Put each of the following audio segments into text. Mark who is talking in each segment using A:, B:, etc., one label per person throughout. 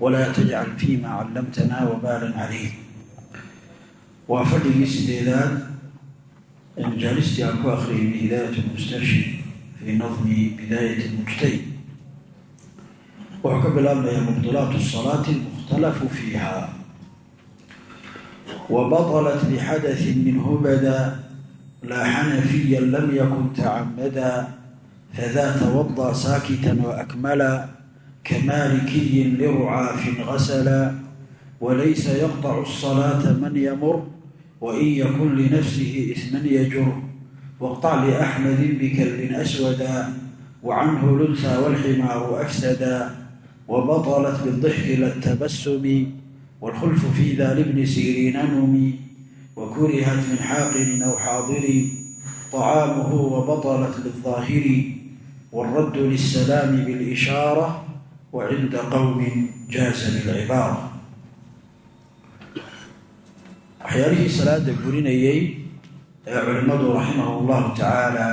A: ولا تجعل فيما علمتنا وبالا عليه waa fadhigii sideedaad ee majaalistii aan ku akhriyay hidaayat lmustarshid fii nadmi bidaayat mujtahid wuxuu ka bilaabnayaa mubdilaatu salaati almukhtalafu fiiha. Wabatalat bixadaثin min hubada laa xanafiya lam yakun tacamada fadaa tawadaa saakita waakmala كمالكي لرعاف غسلا وليس يقطع الصلاة من يمر وإن يكن لنفسه إثما يجر واقطع لأحمد بكلب أسودا وعنه الأنثى والحمار أفسدا وبطلت بالضحك للتبسم والخلف في ذا لابن سيرين نمي وكرهت من حاقن أو حاضر طعامه وبطلت للظاهر والرد للسلام بالإشارة وعند قوم جاز بالعبارة waxyaalihii salaada burinayey ee culimmadu raximah llahu tacaala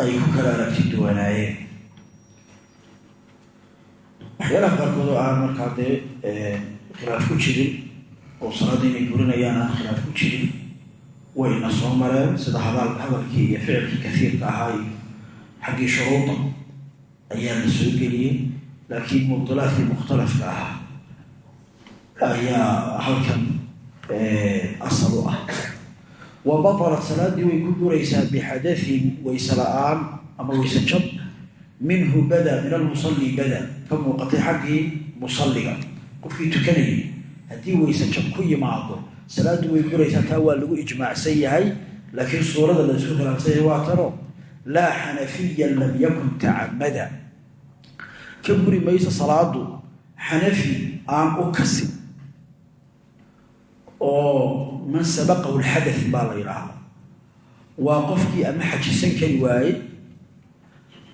A: ay ku kala aragti duwanaayeen waxyaalaha qaarkood oo aan markaa dee khilaaf ku jirin oo salaada inay burinayaan aan khilaaf ku jirin wayna soo mareen sida hadaal hadalkii iyo ficilkii kasiirka ahaa iyo xaggii shuruuda ayaa la soo geliyey laakiin mubdilaadkii mukhtalafka ahaa ayaa halkan asal u ah wa batalat salaadii way ku buraysaa bixadain wayse la'aan ama wayse jab minhu bada min almusalli bada ka muuqatay xaggii musalliga qofkii tukanayay haddii wayse jab ku yimaado salaaddu way buraysaa taa waa lagu ijmaacsan yahay laakiin suurada la isku khilaafsan yahay waa tano laa xanafiyan lam yakun tacamada ka buri mayso salaadu xanafi aan u kasin oo man sabaqahu lxada baa la yidhaahda waa qofkii ama xajisan kari waaye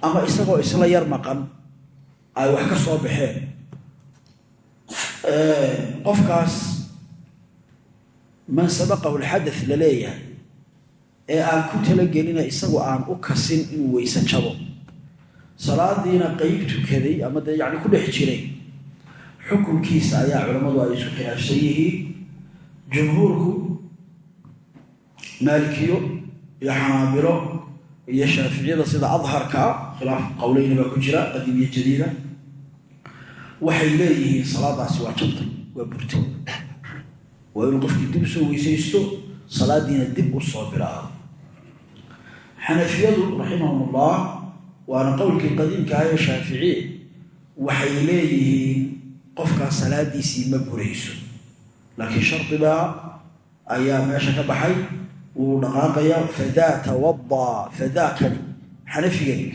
A: ama isagoo isla yar maqan ay wax ka soo baxeen. Qofkaas man sabaqahu lxadath la leeyahay ee aan ku talagelina isagoo aan u kasin inuu weyse jabo salaadiina qeyb tukaday ama dee yacni ku dhex jiray. Xukunkiisa ayaa culammadu ay isku khilaafsan yihiin. Jumhuurku maalikiyo iyo xanaabilo iyo shaaficiyada sida adharkaa khilaaf qowleyni baa ku jira qadiim iyo jadiida. Waxay leeyihiin salaadaasi waa jabtay waa burtay waa inuu qofkii dib u soo weysaysto salaadiina dib u soo bilaabo. Xanafiyadu raximahum ullah waana qowlkii qadiimka ah ee shaaficiye waxay leeyihiin qofkaas salaadiisii ma burayso laakiin shardigaa ayaa meesha ka baxay wuu dhaqaaqayaa fadaa tawadaa fadaakani xanafigani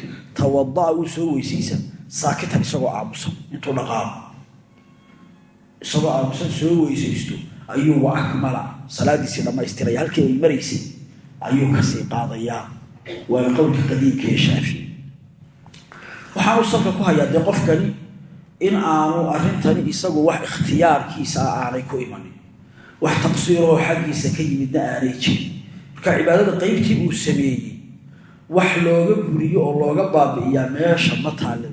A: tawadaa uu soo weysaysa saakitan isagoo aamusan intuu dhaqaaqo. Isagoo aamusan soo weysaysto ayuu wa akmala salaadiisii dhammaystiraya halkii ay maraysay ayuu ka sii qaadayaa. Waana qowlka qadiimka ee shaafici waxaanu salka ku hayaa dee qofkani in aanu arrintani isagu wax ikhtiyaarkiisa aanay ku imanin. Wax taqsiiroo xaggiisa ka yimidna aanay jirin. Marka cibaadada qeybtii uu sameeyey wax looga guriyo oo looga baabi'iyaa meesha ma taale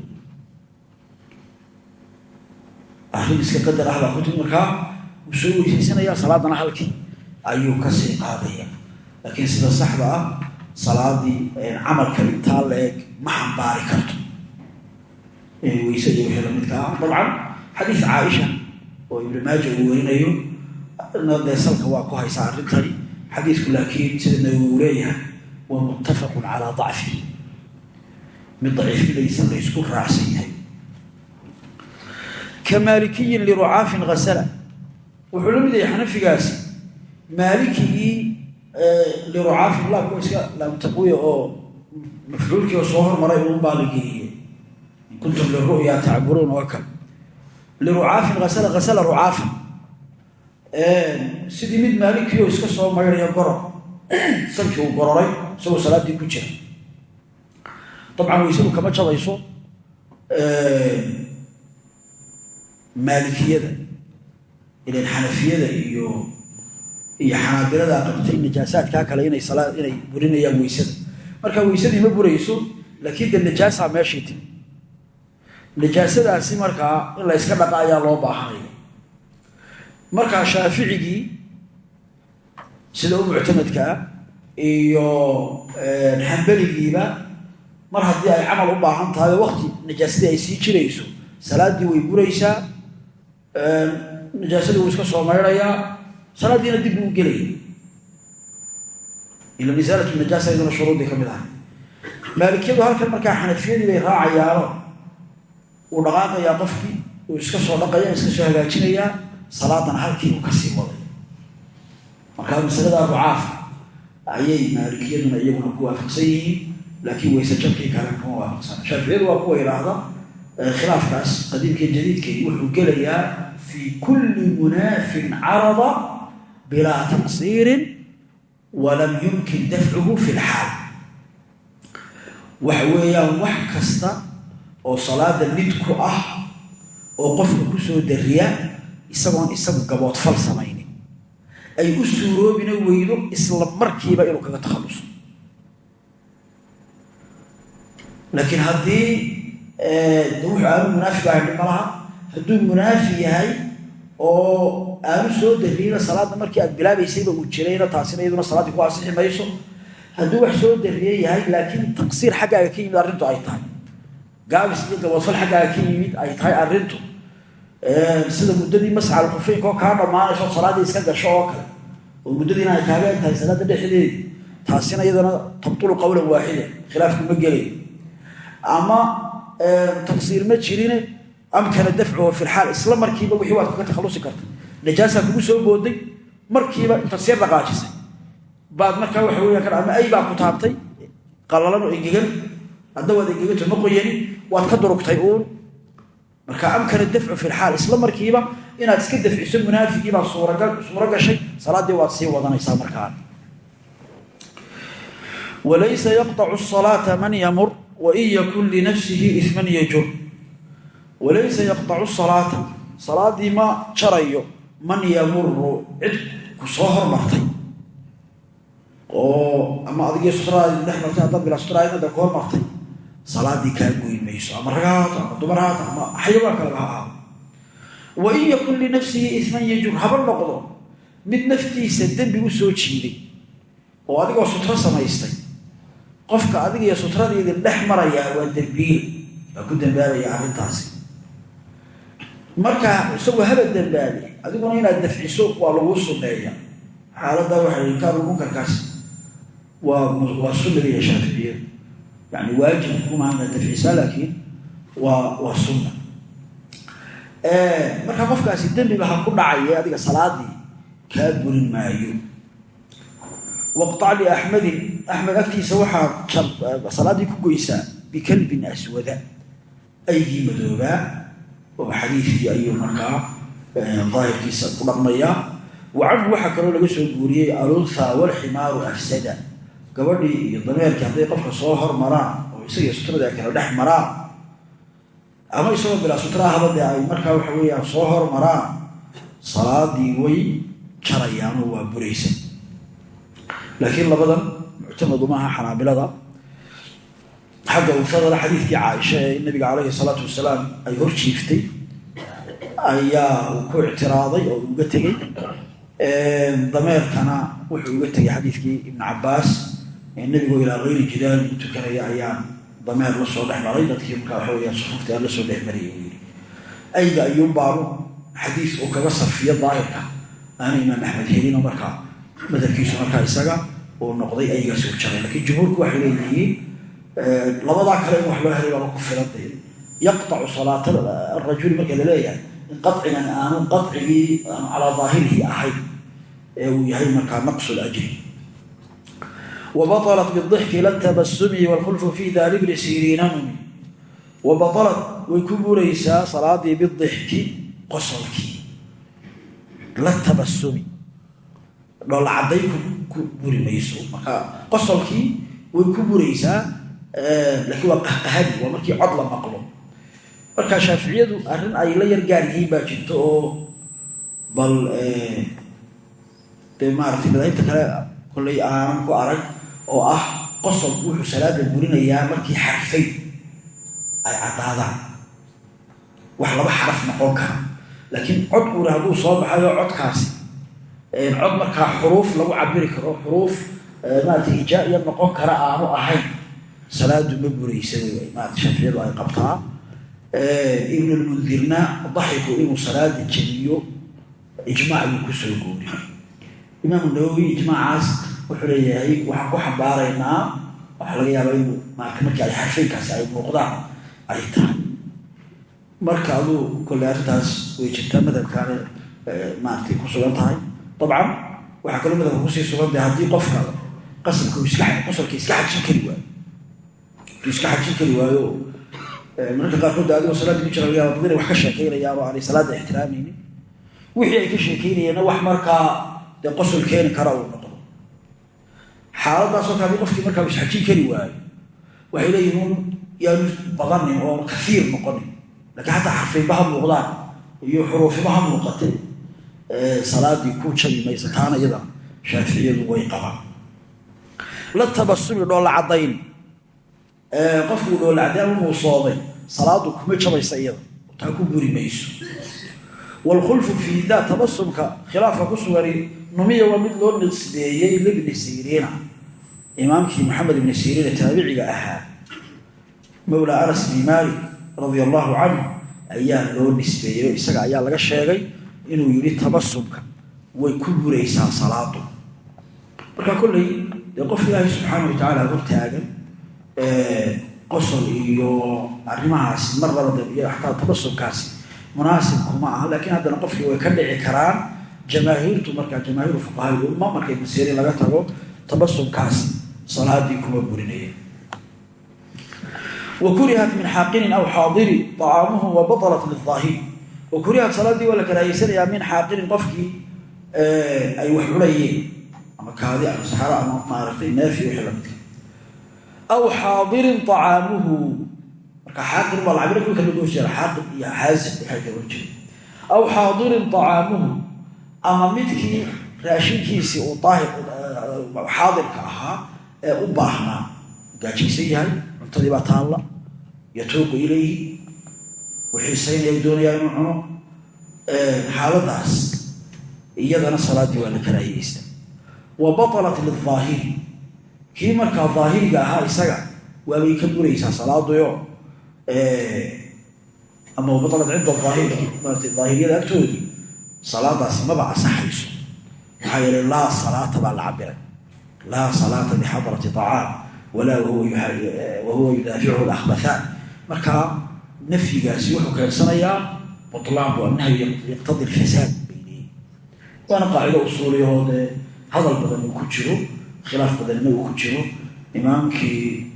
A: arrin iska qadar ah baa kutimi markaa wuu soo weysaysanayaa salaadana halkii ayuu ka sii qaadaya laakiin sida saxda ah salaadii camalka intaa la-eg ma xambaari karto weyse iyo wixii lamidka ah dabcan xadiis caaisha oo ibnu maaja uu werinayo dee waa ku haysaa arrintani. Xadiisku laakiin sida uu leeyahay waa muttafaqun calaa dacfi. Mid daciifidaysa la ysku raacsan yahay. Ka maalikiyin lirucaafin hasala wuxuu la mid yahay xanafigaasi. Maalikigii lirucaafin laa kuwa iska laamtaquya oo mafcuulkii oo soo hormaray uun la geliyey. in kuntum liru'ya tacburuun oo kale lirucaafin asala asala rucaafin sidii mid maalinkiio iska soo maydhaya goror sankii uu gororay isagoo salaaddii ku jira. Dabcan waysadu kama jabayso maalikiyada ilan xanafiyada iyo iyo xanaabilada qabtay najaasaadkaa kale inay inay burinayaan weysada. Marka weysadii ma burayso laakiin de najaasaa meeshii timi najaasadaasi markaa in la yska dhaqa ayaa loo baahanaya markaa shaaficigii sida u muctamadkaa iyo xambeligiiba mar haddii ay camal u baahan tahay oo wakti najaasadii ay sii jirayso salaaddii way buraysaa najaasadii wuu iska soo maydhayaa salaaddiina dib buu gelaya. Ila isaalat najaasa iyaduna shuruuddii ka mid ahay maalikiyadu halkan markaa xanafiyadii bay raacayaano uu dhaqaaqayaa qofkii uu iska soo dhaqaya iska soo hagaajinayaa salaadana halkii uu ka sii waday markaa masalada rucaafa ayay maalikiyaduna iyaguna ku waafaqsan yihiin laakiin wayse jabkii kale kuma waafaqsana shaaficiyadu waa kuwa idhaahda khilaafkaas qadiimkii jadiidkii wuxuu gelayaa fii kulli munaafin carada bilaa taqsiirin walam yumkin dafcuhu fi lxaal waxa weeyaan wax kasta oo salaada mid ku ah oo qofka ku soo dariya isagoon isagu gaboodfal samaynin. Ay u suuroobina weydo isla markiiba inuu kaga takhalluso laakiin haddii wuxuu aanu munaafiq ahay dhib malaha hadduu munaafi yahay oo aanu soo dariyeyna salaadda markii aad bilaabaysayba uu jirayna taasina iyaduna salaaddii ku asixi mayso. Hadduu wax soo dariye yahay laakiin taqsiir xaggaaga ka yimid arrintu ay tahay gaabis iyo gaboodfal xaggaaga ka yimid ay tahay arrintu. Sida muddadii mascal kufeynka oo kaa dhammaanayso salaaddii iska gasho oo kale. Oo muddadiina ay kaaga eg tahay salaadda dhexdeedi taasina iyadana tabtulu qowlan waaxida khilaafku ma gelay. Ama taqsiir ma jirine amkana dafcuhu fi lxaal isla markiiba wixii waad kaga takhallusi karta. Najaasaa kugu soo booday markiiba intaad seer dhaqaajisay baad markaa waxa weya ama ay baa ku taabtay qalalan oo engegan adna waad engeganto ma qoyanin waad ka durugtay uun. Marka amkana dafcu fi lxaal isla markiiba inaad iska dafciso munaafigiibaa suuro gashay salaaddii waad sii wadanaysaa markaa walaysa yaqطacu salaata man yamur wain yakun linafsihi iman yajur. Walaysa yaqطacu salaata salaadii ma jarayo man yamuru cid ku soo hormartay. Oo ama adigii sutraadi dhex martay haddaad bilaa sutraadinada ku hormartay salaadii kaa goyn mayso ama rag ama dumar ama xayawaan kaleba ha ahaado wain yakun linafsihi iman yajur haba noqdo mid naftiisa dembi u soo jiiday oo adigoo sutro samaystay. Qofka adiga iyo sutradiidin dhex marayaa waa dembiil waa ku dambaabaya arrintaasi. Marka isagoo haba dambaabe adiguna inaad dafciso waa laguu sunneeya xaaladda waxay inkaaru munkarkaas waa waa sunnadiiyo shaaficiyadu yani waajib kumaha inaad dafcisaa laakiin waa sunna marka qofkaasi dembiba ha ku dhacaya adiga salaadii kaa burin maayo waqtac liaxmedin axmed agtiisa waxaa salaadii ku goysaa bikalbin aswada aygii madoobaa oo xadiidkii ayuu markaa daahirkiisa ku dhaqmayaa wa canhu waxaa kaloo laga soo guuriyey alunha walximaaru afsada gabadhii iyo dameerkii hadday qofka soo hormaraan oo isagiyo sutrada ay kala dhex maraan ama isagoo bilaa sutra ahba dee ay markaa waxa weeyaan soo hormaraan salaadii way jarayaanoo waa buraysa laakiin labadan muctamadu maaha xanaabilada. Xagga unfadada xadiidkii caaisha ee nabiga calayhi salaatu wasalaam ay hor jiiftay ayaa uu ku ictiraaday oo uga tegey. Dameerkana wuxuu uga tegay xadiidkii ibnu cabaas ee nebigoo ilaa kayri jidaalin tukanaya ayaan dameer la soo dhex maray. Dadkii markaa waxa weya sufuufta aan la soo dhex marayay uu yidhi. Ayga ayuun baanu xadiis uu kaga sarfiyo daahirka. Aana imaam axmed helino markaa madhabkiisu markaa isaga uu noqday aygaas u jaray. Lakiin jumhuurku waxay leeyihiin labadaa kale in wax loo helay baaba ku filantay yaqtacu salaata arajuli marka la leeyahay in qacigan aanu qacigii calaa daahirihi ahayn ee uu yahay markaa naqsu lajri wabaطlat bidixki lan tabasumi wاlkhulfu fi dari bni siriina numi wabaطalat way ku buraysaa salaadii bidixki qosolkii la tabasumi dhoolla cadday ku buri mayso marka qosolkii way ku buraysaa laakiin waa qahqahadi waa markii cod la maqlo marka shaaficiyadu arrin ay la yar gaar yihiin baa jirto oo bal dee maaratay madaahibta kale kollay aanan ku arag oo ah qosolku wuxuu salaada burinayaa markii xarfay ay caddaadaan. Wax laba xaraf noqon kara laakiin cod uuna hadduu soo baxayo codkaasi cod markaa xuruuf lagu cabiri karo xuruuf maarata ijaa-iya noqon kara aanu ahayn salaadu ma buraysa maarata shaaficiyadu ay qabtaa ibnulmundirna daxiku inuu salaada jebiyo ijmaac buu ku soo gooriyey imaamu nawowi ijmaacaas wuxuu leeyahay waxaan ku xambaaraynaa waxaa laga yaabaa inuu markii ay xarfeynkaasi ay muuqdaan ay tahay. Marka aduu kolle arrintaas way jirtaa madhabkaana maaratay ku sugan tahay. Dabcan waxaa kaloo madhabka ku sii sugan tahay haddii qofka qasalka iska qosalka iska xajin kari waayo. Iska xajin kari waayo mararka qaarkood adigoo salaada ku jira laga yaaba dad inay wax ka sheekeynayaan oo aanay salaada ixtiraamaynin. Wixii ay ka sheekeynayeenna wax markaa dee qosol keeni kara noqdo xaaladaasoo kale haddii qofkii markaa isxajin kari waayo. Waxay leeyihiin un yaanu badanin oo kaiir noqonin. Lakiin xataa xarfiinba ha muuqdaan iyo xuruufiba ha muuqatay salaadii ku jabi maysa taana iyada shaaficiyadu way qabaan. La tabasumi dhoolla caddayn qofkuu dhoolla caddayn u muusoomay salaadu kuma jabaysa iyada. Taa ku buri mayso. Wlkhulfu fii daa tabasumka khilaafka ku sugani numiya waa mid loo nisbeeyey siriina imaamkii maxamed ibni siriina taabiciga ahaa mawla anas bni maalik radia allahu canhu ayaa loo nisbeeyey isaga ayaa laga sheegay inuu yidhi tabasumka way ku buraysaa salaadu. Marka kolley dee qof ilaahay subxaana wa tacaala hortaagan qosol iyo arrimahaasi mar labada iyo xataa tabasumkaasi munaasib kuma aha laakiin haddana qofkii way ka dhici karaan. Jamaahiirtu markaa jamaahiiru fuqahaa umma markay masiirin laga tago tabasumkaasi salaadii kuma burinaya wa kurihat min xaaqinin aw xaadiri acaamuhu wa batalat liaahiri wa kurihat salaadii waa la karaahyeysanayaa min xaaqinin qofkii ay wax cunayeen ama kaadi ama saxaro ama maaragtay naafi wixii lamidka aw xaadirin acaamuhu marka xaaqin baa lacabira kulka lagu horjeeda xaaqin iyo xaasib waxay ka horjeeda aw xaadirka ahaa ee u baahnaa gaajaysan yahay cuntadii baa taalla yatuuqu ilayhi wixiisaynaya doonayaa inuu cuno. Xaaladaas iyadana salaaddii waa la karaahiyeysta wa batalat liaahiri kii markaa daahiriga ahaa isaga waabay ka buraysaa salaaduyo ama wabalat cinda aahir maarata daahiriyada agtoodii salaadaasi maba asaxayso maxaa yeelay laa salaata baa la cabiray laa salaata bixadrati acaam walaa wahuwa yudaafichu lakhbathaan marka nafyigaasi wuxuu keensanayaa bulaanku annahyu yaqtadi lfasaad bay leeyihiin waana qaacido usuuliyahoo dee hadal badan uu ku jiro khilaaf badanna uu ku jiro imaamkii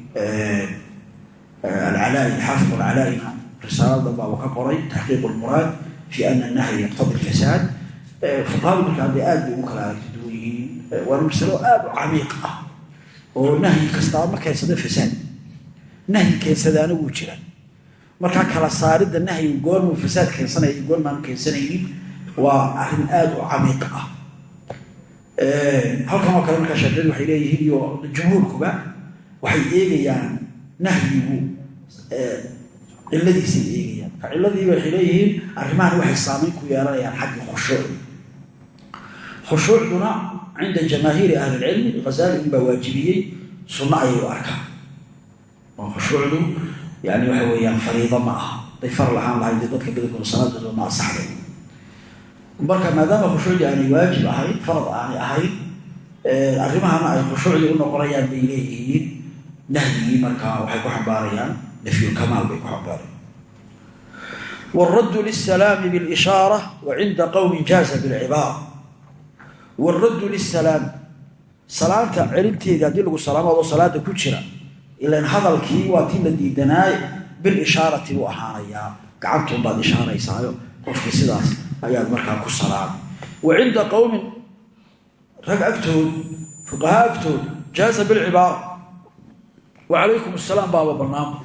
A: alcalaai xaafid alcalaaina risaalada baaba ka qoray taxqiiq lmuraad fi ana nahya yaqtadi lfasaad fuqahadu marka hadda aad bay ugu kala waana masalo aada u camiiq ah oo nahyi kastaa ma keensada fasaad nahyi keensadaana wuu jira markaa kala saaridda nahyigu goormuu fasaad keensanaya iyo goormaanu keensanaynin waa arrin aada u camiiq ah. Halkan oo kale markaa shaaficiyadu waxay leeyihiin iyo jumhuurkuba waxay eegayaan nahyigu ciladiisay eegayaan. Marka ciladiiba waxay leeyihiin arrimahan waxay saamayn ku yeelanayaan xagga khushuuc khushuucduna cinda jamaahiiri ahli lcilmi hazali unbaa waajibiyey sunno ayay u arkaan oo khushuucdu yani waxa weeyaan fariido ma aha haday far lahaan lahayd dee dadka badankooda salaadooda ma asaxday marka maadaama khushuucdii aanay waajib ahayn farad aanay ahayn arrimahana ay khushuucdii u noqonayaan bay leeyihiin nahyigii markaa waxay ku xambaarayaan nafyulkamaal bay ku xambaarayaan wاraddu lلsalaami bاlishaarة wacinda qowmi jaaza bاlcibaara wاraddu lلsalaami salaanta celinteedii haddii lagu salaamo salaada ku jira ilan hadalkii waa tii la diidanaaye bilishaarati buu ahaanayaa gacantuunbaad ishaaraysaayo. Qofkii sidaas ayaad markaa ku salaamay wa cinda qowmin rag agtood fuqahaa agtood jaaza bilcibaara wa calaykum asalaam baaba banaanba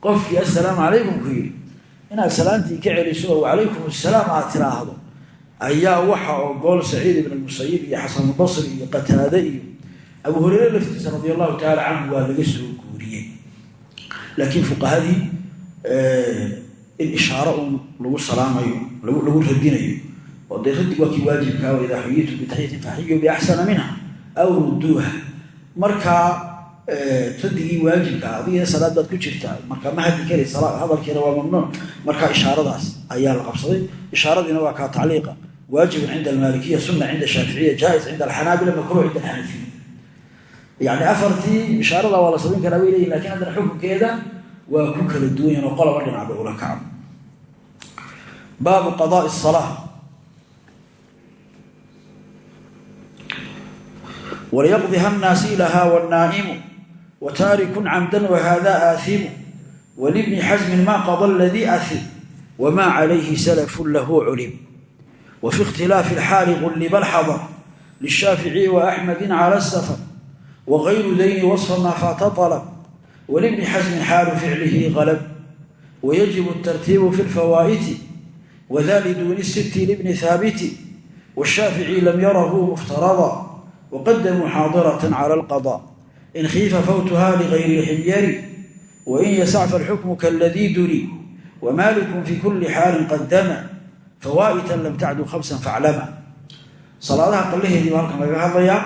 A: qofkii assalaamu calaykum ku yidhi salaantii ka celiso oo wacalaykum assalaam aad ayaa waxa ogol saciid ibn musayib iyo xasanulbasri iyo qataade iyo abu hureyre laftiisa radi allahu tacaala canhu waa laga soo guuriyey. Laakiin fuqahadii in ishaaro un lagu salaamayo lagu radinayo oo dee radig waa kii waajibkaa idaa xuyitu bitaxiyatin faxiyu biaxsana minha aw rudduuha. Markaa radigii waajibka adiga salaad baad ku jirtaa markaa ma hadli kari hadalkiina waa mamnuuc. Markaa ishaaradaas ayaa la qabsaday. Ishaaradiina waa kaa tacliiqa. Waajibun cinda almaalikiya sunna cinda shaaficiya jaais cinda alxanaabila makruuh cinda alxanafiya yani afartii ishaarada waa la samayn karaa bay leeyihiin laakiin haddana xukunkeeda waa ku kala duwanyan oo qolaba dhinac bay ula kaco baabu qadaai salaa walyaqdiha nnaasilaha wannaa'imu wtaarikun camdan wahada aaimu walibni xasmin ma qada ladii aim wma calayhi salafun lahu culim wafi ikhtilaafi alxaali gulliba alxadar lishaaficiyi waaxmedi cala safar wagayru dayni wasfama faata alab walibni xasmin xaalu ficlihi qalab wayajibu tartiibu fi lfawaa'iti wada liduuni siti libni haabiti washaafici lam yarahu muftarada waqadamuu xaadiratan cala alqada in khiifa fawtuha ligayri lximyari wain yasac falxukmu kaladii duni wmalikun fi kuli xaalin qadama fawaa'itan lam tacdu khamsan faclama salaadaha qallaheedii baa halkan laga hadlayaa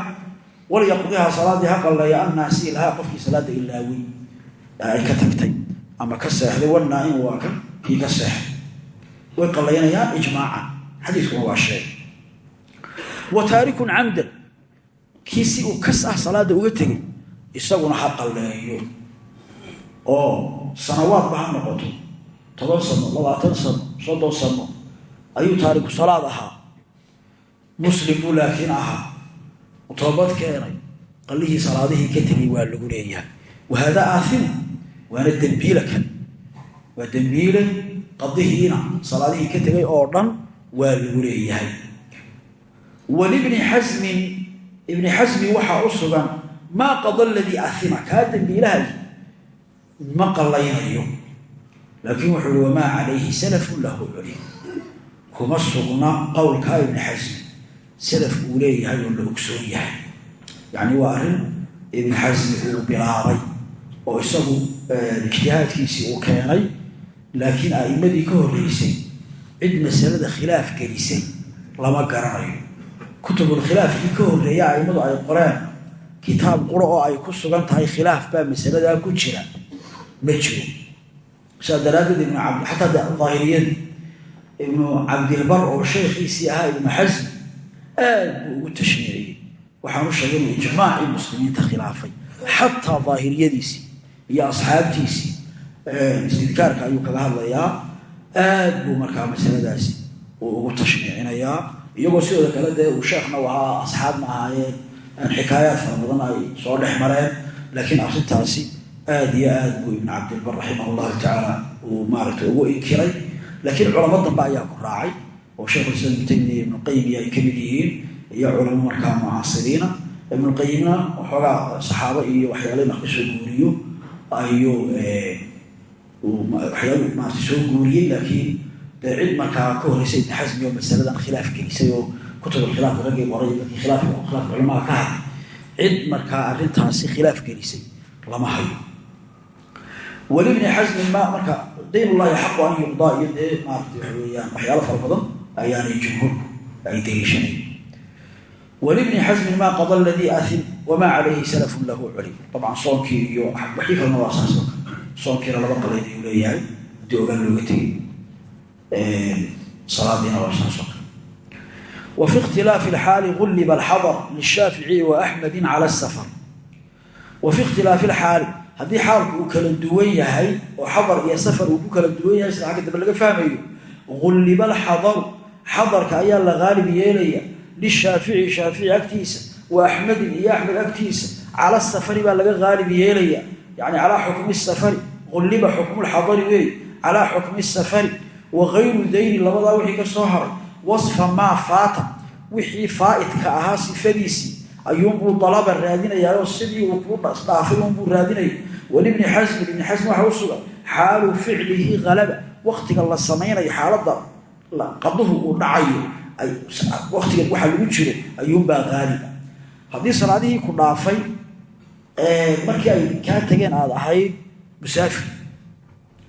A: walyaqdiha salaadii ha qalleeya annaasi lahaa qofkii salaada ilaawey ay ka tagtay ama ka seexday wanaa-in waa ka kii ka seexday way qallaynayaan ijmaacan xadiiskuna waa sheeg wa taarikun camdan kii si uu isaguna ha qalleeyo. Oo sanawaadba ha noqoto? Toban sano labaatan sano soddon sano ayuu taariku salaad ahaa. Muslim buu laakiin ahaa. Toobad keenay. Qallihii salaadihii ka tegay waa lagu leeyahay. Wahaada aaimu waana dembiile kan. Waa dembiile qadihiina salaadihii ka tegay oo dhan waa lagu leeyahay. Walibni xasmin ibni xasmin waxaa u sugan maa qada ladii aima kaa dembiilahay ma qallaynayo. Laakiin wuxuu uhi wamaa calayhi salafun lahu culim kuma sugna qowlkaa ibni xasmi salaf uu leeyahay oo la ogsoon yahay. Yacni waa arrin ibni xasmi uu bilaabay oo isagu ijtihaadkiisii uu keenay. Laakiin a'immadii ka horreysay cid masalada khilaaf gelisay lama garanayo. Kutubulkhilaafkii ka horreeya a'immadu ay qoreen kitaab quro oo ay ku sugan tahay khilaaf baa masaladaa ku jira. Ma jiro. Saa daraaddeed ibnu cabd xataa daahiriyadii ibnu cabdilbar oo sheekhiisii ahaa ibnu xasm aad buu ugu tashniiciyey waxaanu sheegay inuu ijmaacii muslimiinta khilaafay. Xataa daahiriyadiisii iyo asxaabtiisii istidkaarka ayuu kaga hadlayaa aad buu markaa masaladaasi uu ugu tashniicinayaa iyagoo sidooda kale dee uu sheekhna u ahaa asxaabna ahaayeen xikaayaad fara badan ay soo dhex mareen laakiin arrintaasi aad iyo aad buu ibn cabdilbar raximah llahu tacaala uu maaragtay ugu inkiray. Laakiin culamo dambe ayaa ku raacay oo sheikhulislaam ibnu taymiya ibnuqayimiya ay ka mid yihiin iyo culamo markaa mucaasiriina. Ibnuqayimna waxoogaa saxaabo iyo waxyaala marka soo guuriyo ayuu waxyaala maarata soo guuriyey laakiin dee cid markaa ka horreysay ibni xasmi oo masaladan khilaaf gelisay oo kutubulkhilaafka raggii qoray dadkii khilaafka khilaafka culamada ka hadlay cid markaa arrintaasi khilaaf gelisay lama hayo. Walibni xasmin ma marka daynullahi xaqu an yuqdaa iyo maarata waxa weeyaan waxyaalo fara badan ayaanay jumhuurku ay daliishanayn walibni xasmin ma qada ladii aim wamaa calayhi salafun lahu culim. Dabcan soonkii iyo waxii kalena waa saas soonkiina laba qaleyn ayuu leeyahay. Haddii ogaan looga tegay salaadiina waa saas oo alxaali gulliba alxadar lishaaficiyi wa axmedi cala asafar wa fi ikhtilaafi alxaali haddii xaalku uu kala duwan yahay oo xadar iyo safar uu ku kala duwan yahay sida xagga dambe laga fahmayo. gulliba alxadaru xadarka ayaa la qaalib yeelaya lishaafici shaafici agtiisa wa axmedin iyo axmed agtiisa cala safari baa laga qaalib yeelaya. yani calaa xukmi safari gulliba xukmulxadari wey calaa xukmi safari wa kayru dayni labadaa wixii ka soo haray wasfa maa faata wixii faa'idka ahaa sifadiisii ayuunbuu dalaba raadinayaayoo sidii uu ku dhaafay unbuu raadinaya walibni xasmin ibni xasm waxa u sugan xaalu ficlihi halaba waktiga la samaynayo xaaladda qaduhu uu dhacayo waktiga waxa lagu jiro ayuunbaa haaliba haddii salaadihii ku dhaafay markii ay kaa tageen aad ahayd musaafir.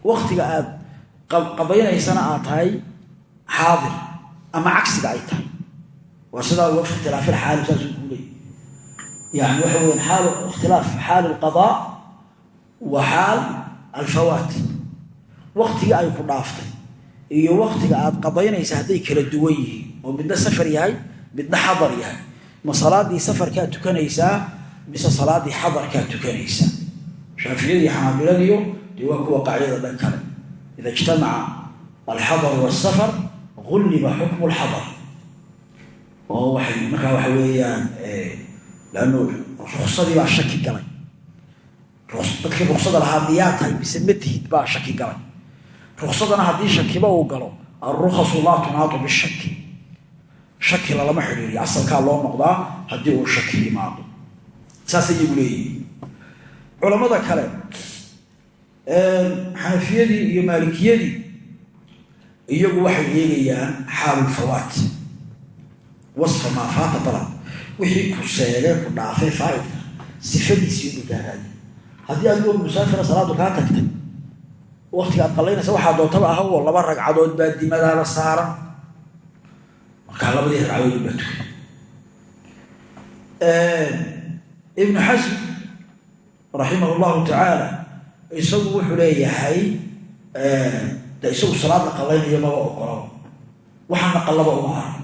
A: Waktiga aad qadaynaysana aad tahay xaadir ama cagsiga ay tahay. Waa sidaa wa ikhtilaaf ilxaali saasuu kuu leey yani waxa weya xaal ikhtilaaf xaal alqadaa wa xaal alfawaat waktigii ay ku dhaaftay iyo waktiga aad qadaynaysa hadday kala duwan yihiin oo midna safar yahay midna xadar yahay. Ma salaadii safarkaa tukanaysaa mise salaadii xadarkaa tukanaysaa? Shaaficiyadii xanaabiladiyo dee kuwa qacyada dhan kale. Ida ijtamaca alxadar wasafar gulliba xukmu lxadar oo waxay markaa waxa weeyaan lannu ruksadii baa shaki galay dadkii ruksada lahaa miyaa tahay mise ma tihid baa shaki galay ruksadana haddii shakiba uu galo alrukasu laa tunaadu bishaki shaki lalama xidhiiriyo asalkaa loo noqdaa haddii uu shaki yimaado saas iyagu leeyihiin culamada kale xanafiyadii iyo maalikiyadii iyagu waxay eegayaan xaalulfawaat wasfa maa faata balad wixii ku seegay ku dhaafay faaidka. Sifadiisii inu gaaraadi haddii adigoo musaafira salaadu kaa tagtay waktiga aad qallaynaysa waxaa doontaba aha oo laba ragcadood baa dimadaada saaran. Markaa labadii ragcadood baa tukay ibnu xasm raximah llahu tacaala isagu wuxuu leeyahay de isagu salaadla qallaynayo maba ogola waxaana qallaba uma arag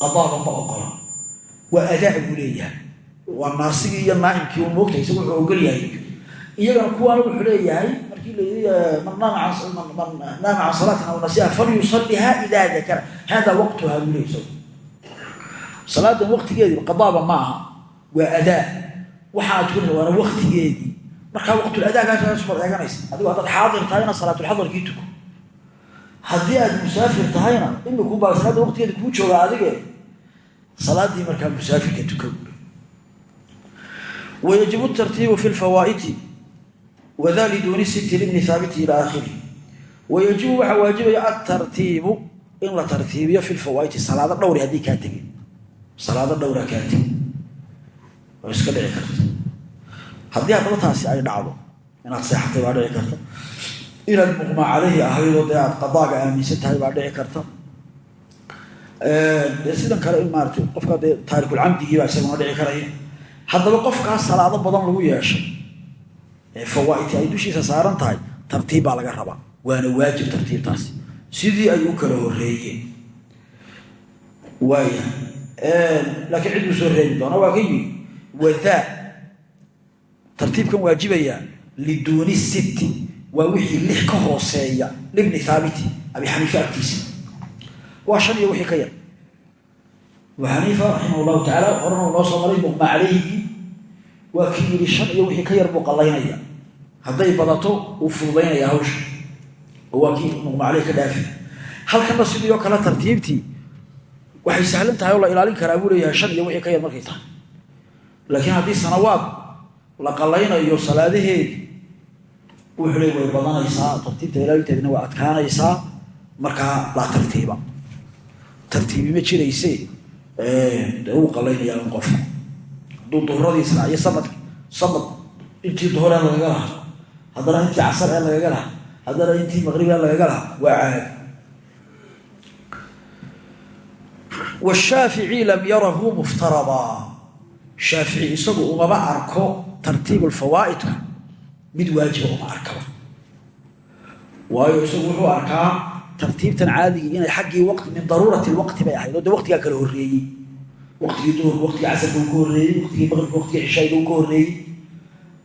A: qadaaba ma ogola waa adaa buu leeyahay. Waa naasigii iyo naaimkii u moogtay isagu wuxuu ogol yahay. Iyagana kuwaana wuxuu leeyahay markii la man naama can salaatin aw nasiha falyusaliha idaa dakara. Hada waqtuha buu leey isagu. Salaadan waqtigeedii qadaaba ma aha. Waa adaa waxa aad tukanaysa waana waktigeedii markaa waqtul adaagaasbaad eeganaysa. Adigu haddaad xaadir tahayna salaatulxadarkii tuko. Haddii aad musaafir tahayna imikuubaa salaada waqtigeeda kuu jooga adige salaadii markaa musaafirka tuka wayajibu tartiibu fi lfawaa'iti wada liduuni siti libni haabiti ila aakhirih wayajibu waxaa waajibaya altartiibu in la tartiibiyo fi lfawaa'iti salaado dhowri haddii kaa tegin. Salaado dhowra kaa tegin haddii haddaba taasi ay dhacdo inaad seexatay baa dhici karta inaad muqmaa caleyhi ahaydoo dee aad qadaaga aaminsan tahay baa dhici karta. Sidan kale in maarata qofka dee taarikulcamdigii baa isaguna dhici karaya. Haddaba qofkaas salaado badan lagu yeeshay ee fawaaiti ay dushiisa saaran tahay tartiib baa laga rabaa. Waana waajib tartiibtaasi sidii ay u kala horeeyeen waaya laakiin cid buu soo reebi doona waa ka yimi wadaa tartiibkan waajibaya liduuni sitti waa wixii lix ka hooseeya. Libni haabiti abi xaniifa agtiisa. Waa shan iyo wixii ka yar. Abu xaniifa raximah llahu tacaala horena noo soo maray muqma calayhi waa kii yidhi shan iyo wixii ka yar buu qallaynaya. Hadday badato uu fududaynaya hawsha. Oo waa kii muqma caleyhi ka dhaafi. Halkanna sidii oo kale tartiibtii waxay sahlan tahay oo la ilaalin karaa buu leeyahay shan iyo wixii ka yar markay tahay. Laakiin haddii sanawaad la qallaynayo salaadaheedi wuxuu le way badanaysaa tartiibta ilaalinteedina waa adkaanaysaa. Markaa laa tartiiba. Tartiibi ma jirayse dee wuu qallaynayaa in qofka hadduu duhradiisna iyo sanad sanad intii duhur ee lagaga lahaa haddana intii casar ee lagaga lahaa haddana intii maqrib ee lagaga lahaa waa caadi washaafici lam yarahu muftaradaa. Shaafici isagu umama arko tartiib lfawaa'idka mid waajiba uma arkaba. Waayo isagu wuxuu arkaa tartiibtan caadigii inay xaggii waqti min daruurati lwaqti bay ahayd. Waqtigaa kala horreeyey. Waqtigii duhurka waqtigii casarka uu ka horreeyey. Waqtigii maqribka waqtigii cishayga uu ka horreeyey.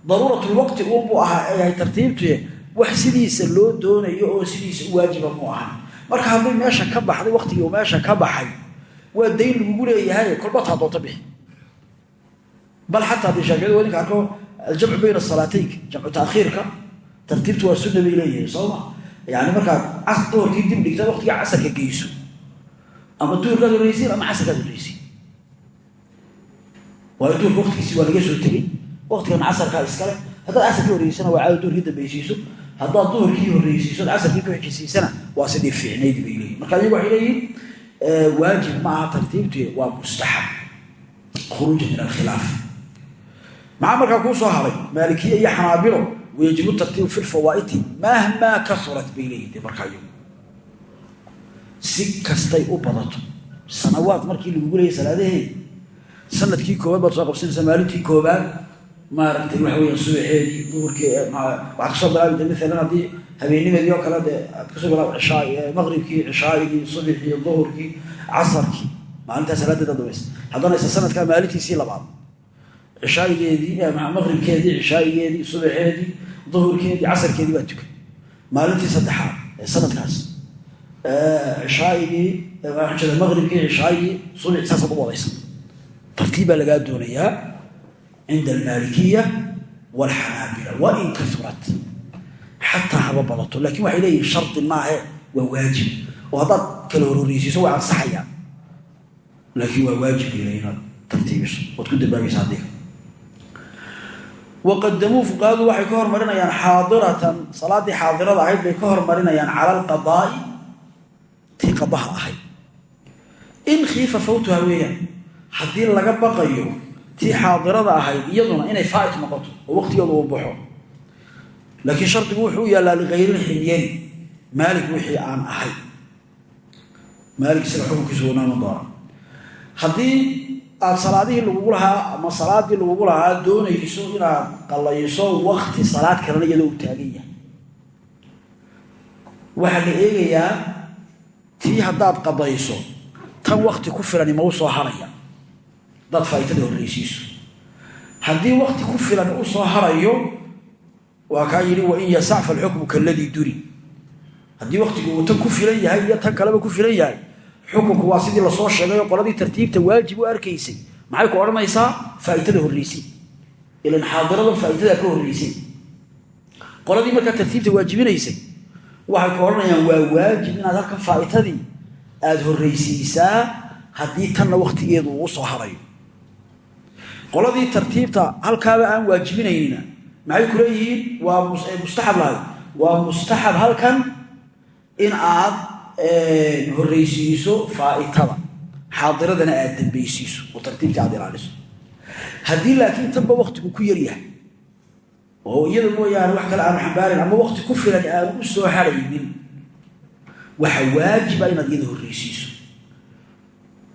A: Daruuratulwaqti unbuu ahaa ay tartiibtue wax sidiisa loo doonayo oo sidiisa u waajiba mu ahan. Marka hadduu meesha ka baxday waqtigii uu meesha ka baxay waa dayn lagugu leeyahay. Kolbataa doonto bixi bal xataa haddii shaaficiyadu wadinka arko aljamcu bayna salaataynka jamcu taakhiirka tartiibtu waa sunna bay leeyihiin sooma yani markaad duhurkii dib dhigta waqtigaa casarka geyso ama duhurkaad horreysiin ama casarkaad horreysiin waayo duhurka waqtigiisi waa laga soo tegey waqtigan casarkaa iskale haddaad casarkii horreysana waa caado duhurkii dambaysiiso haddaad duhurkii horreysiiso casarkii ku xijisiisana waa sidii fiicnayd bay leeyihiin marka ayagu waxay leeyihiin waajib ma aha tartiibtu waa mustaxab khuruuja min alkhilaaf maxaa markaa kuu soo haray? Maalikiya iyo xanaabilo wayajibu tartiibu fi lfawaa'iti mahmaa kasurat bay leeyihiin markaa iyagu. Si kastay u badato sanawaad markii lagugu leeyay salaadaheedi sannadkii koobaad baad soo qabsanaysa maalintii koobaad maaragtay waxa weya subaxeedii duhurkii waxaad ka soo bilaabi maalan haddii habeenimadii oo kale dee aad ka soo bilaab cishaa maqribkii cishaaigii subixii duhurkii casarkii maalintaa salaadeeda dabaysa haddana isa sanadkaa maalintiisii labaad cishaa'igeedii maqribkeedii cishaa'igeedii subaxeedii duhurkeedii casarkeedii baa tukay maalintii saddexaad ee sanadkaas. Cishaaigii jeda maqribkii cishaaigii subax saasaad u wadaysa tartiib lagaa doonayaa cinda almaalikiya waalxanaabila wain kasurat xataa haba badato laakiin waxay leeyihiin shardi maahe waa waajib. Oo haddaad kala hororeysiiso waa ansaxayaa laakiin waa waajib inaad tartiibiso waad ku dambaabaysa adiga waqadamuu fuqahadu waxay ka hormarinayaan xaadiratan salaaddii xaadirada ahayd bay ka hormarinayaan cala alqadaa'i tii qadaha ahayd. In khiifa fawtuha weeyaan haddii laga baqayo tii xaadirada ahayd iyaduna inay faa'it noqoto oo waqtigeedu uu baxo. Laakiin shardigu wuxuu yaallaa ligayri ximyani maalik wixii aan ahay. Maalik isaga xukunkiisu wanaama doona haddii aada salaadihii lagugu lahaa ama salaadii lagugu lahaa doonayso inaad qallayso wakti salaad kalena iyadoo u taagan yahay. Waxaa la eegayaa tii haddaad qadayso tan wakti ku filani ma u soo haraya. Haddaad faa'itada horreysiiso haddii wakti ku filan u soo harayo waa kaa yidhi wain yasac falxukmu kaladii duri. Haddii waktigu uu tan ku filan yahay iyo tan kaleba ku filan yahay xukunku waa sidii la soo sheegay oo qoladii tartiibta waajib u arkaysay. Maxay ku odhanaysaa? Faa'itada horreysay. Ilan xaadirada faa'idadaa ka horreysay. Qoladii markaa waxay ku waa waajib inaad halkan faa'itadii aada horreysiisaa haddii tanna waktigeedu uu u soo harayo qoladii tartiibta halkaaba aan waajibinaynina maxay ku leeyihiin? Waa mustaxab lahay. Waa mustaxab halkan in aad horreysiiso faa'itada xaadiradana aad dambaysiiso. Oo tartiibtii aad ilaaliso haddii laakiin tanba waktigu ku yaryahay oo iyada mooyaane wax kale aanu xambaaran ama wakti ku filan aanu u soo haraynin waxa waajiba inaad iyada horreysiiso.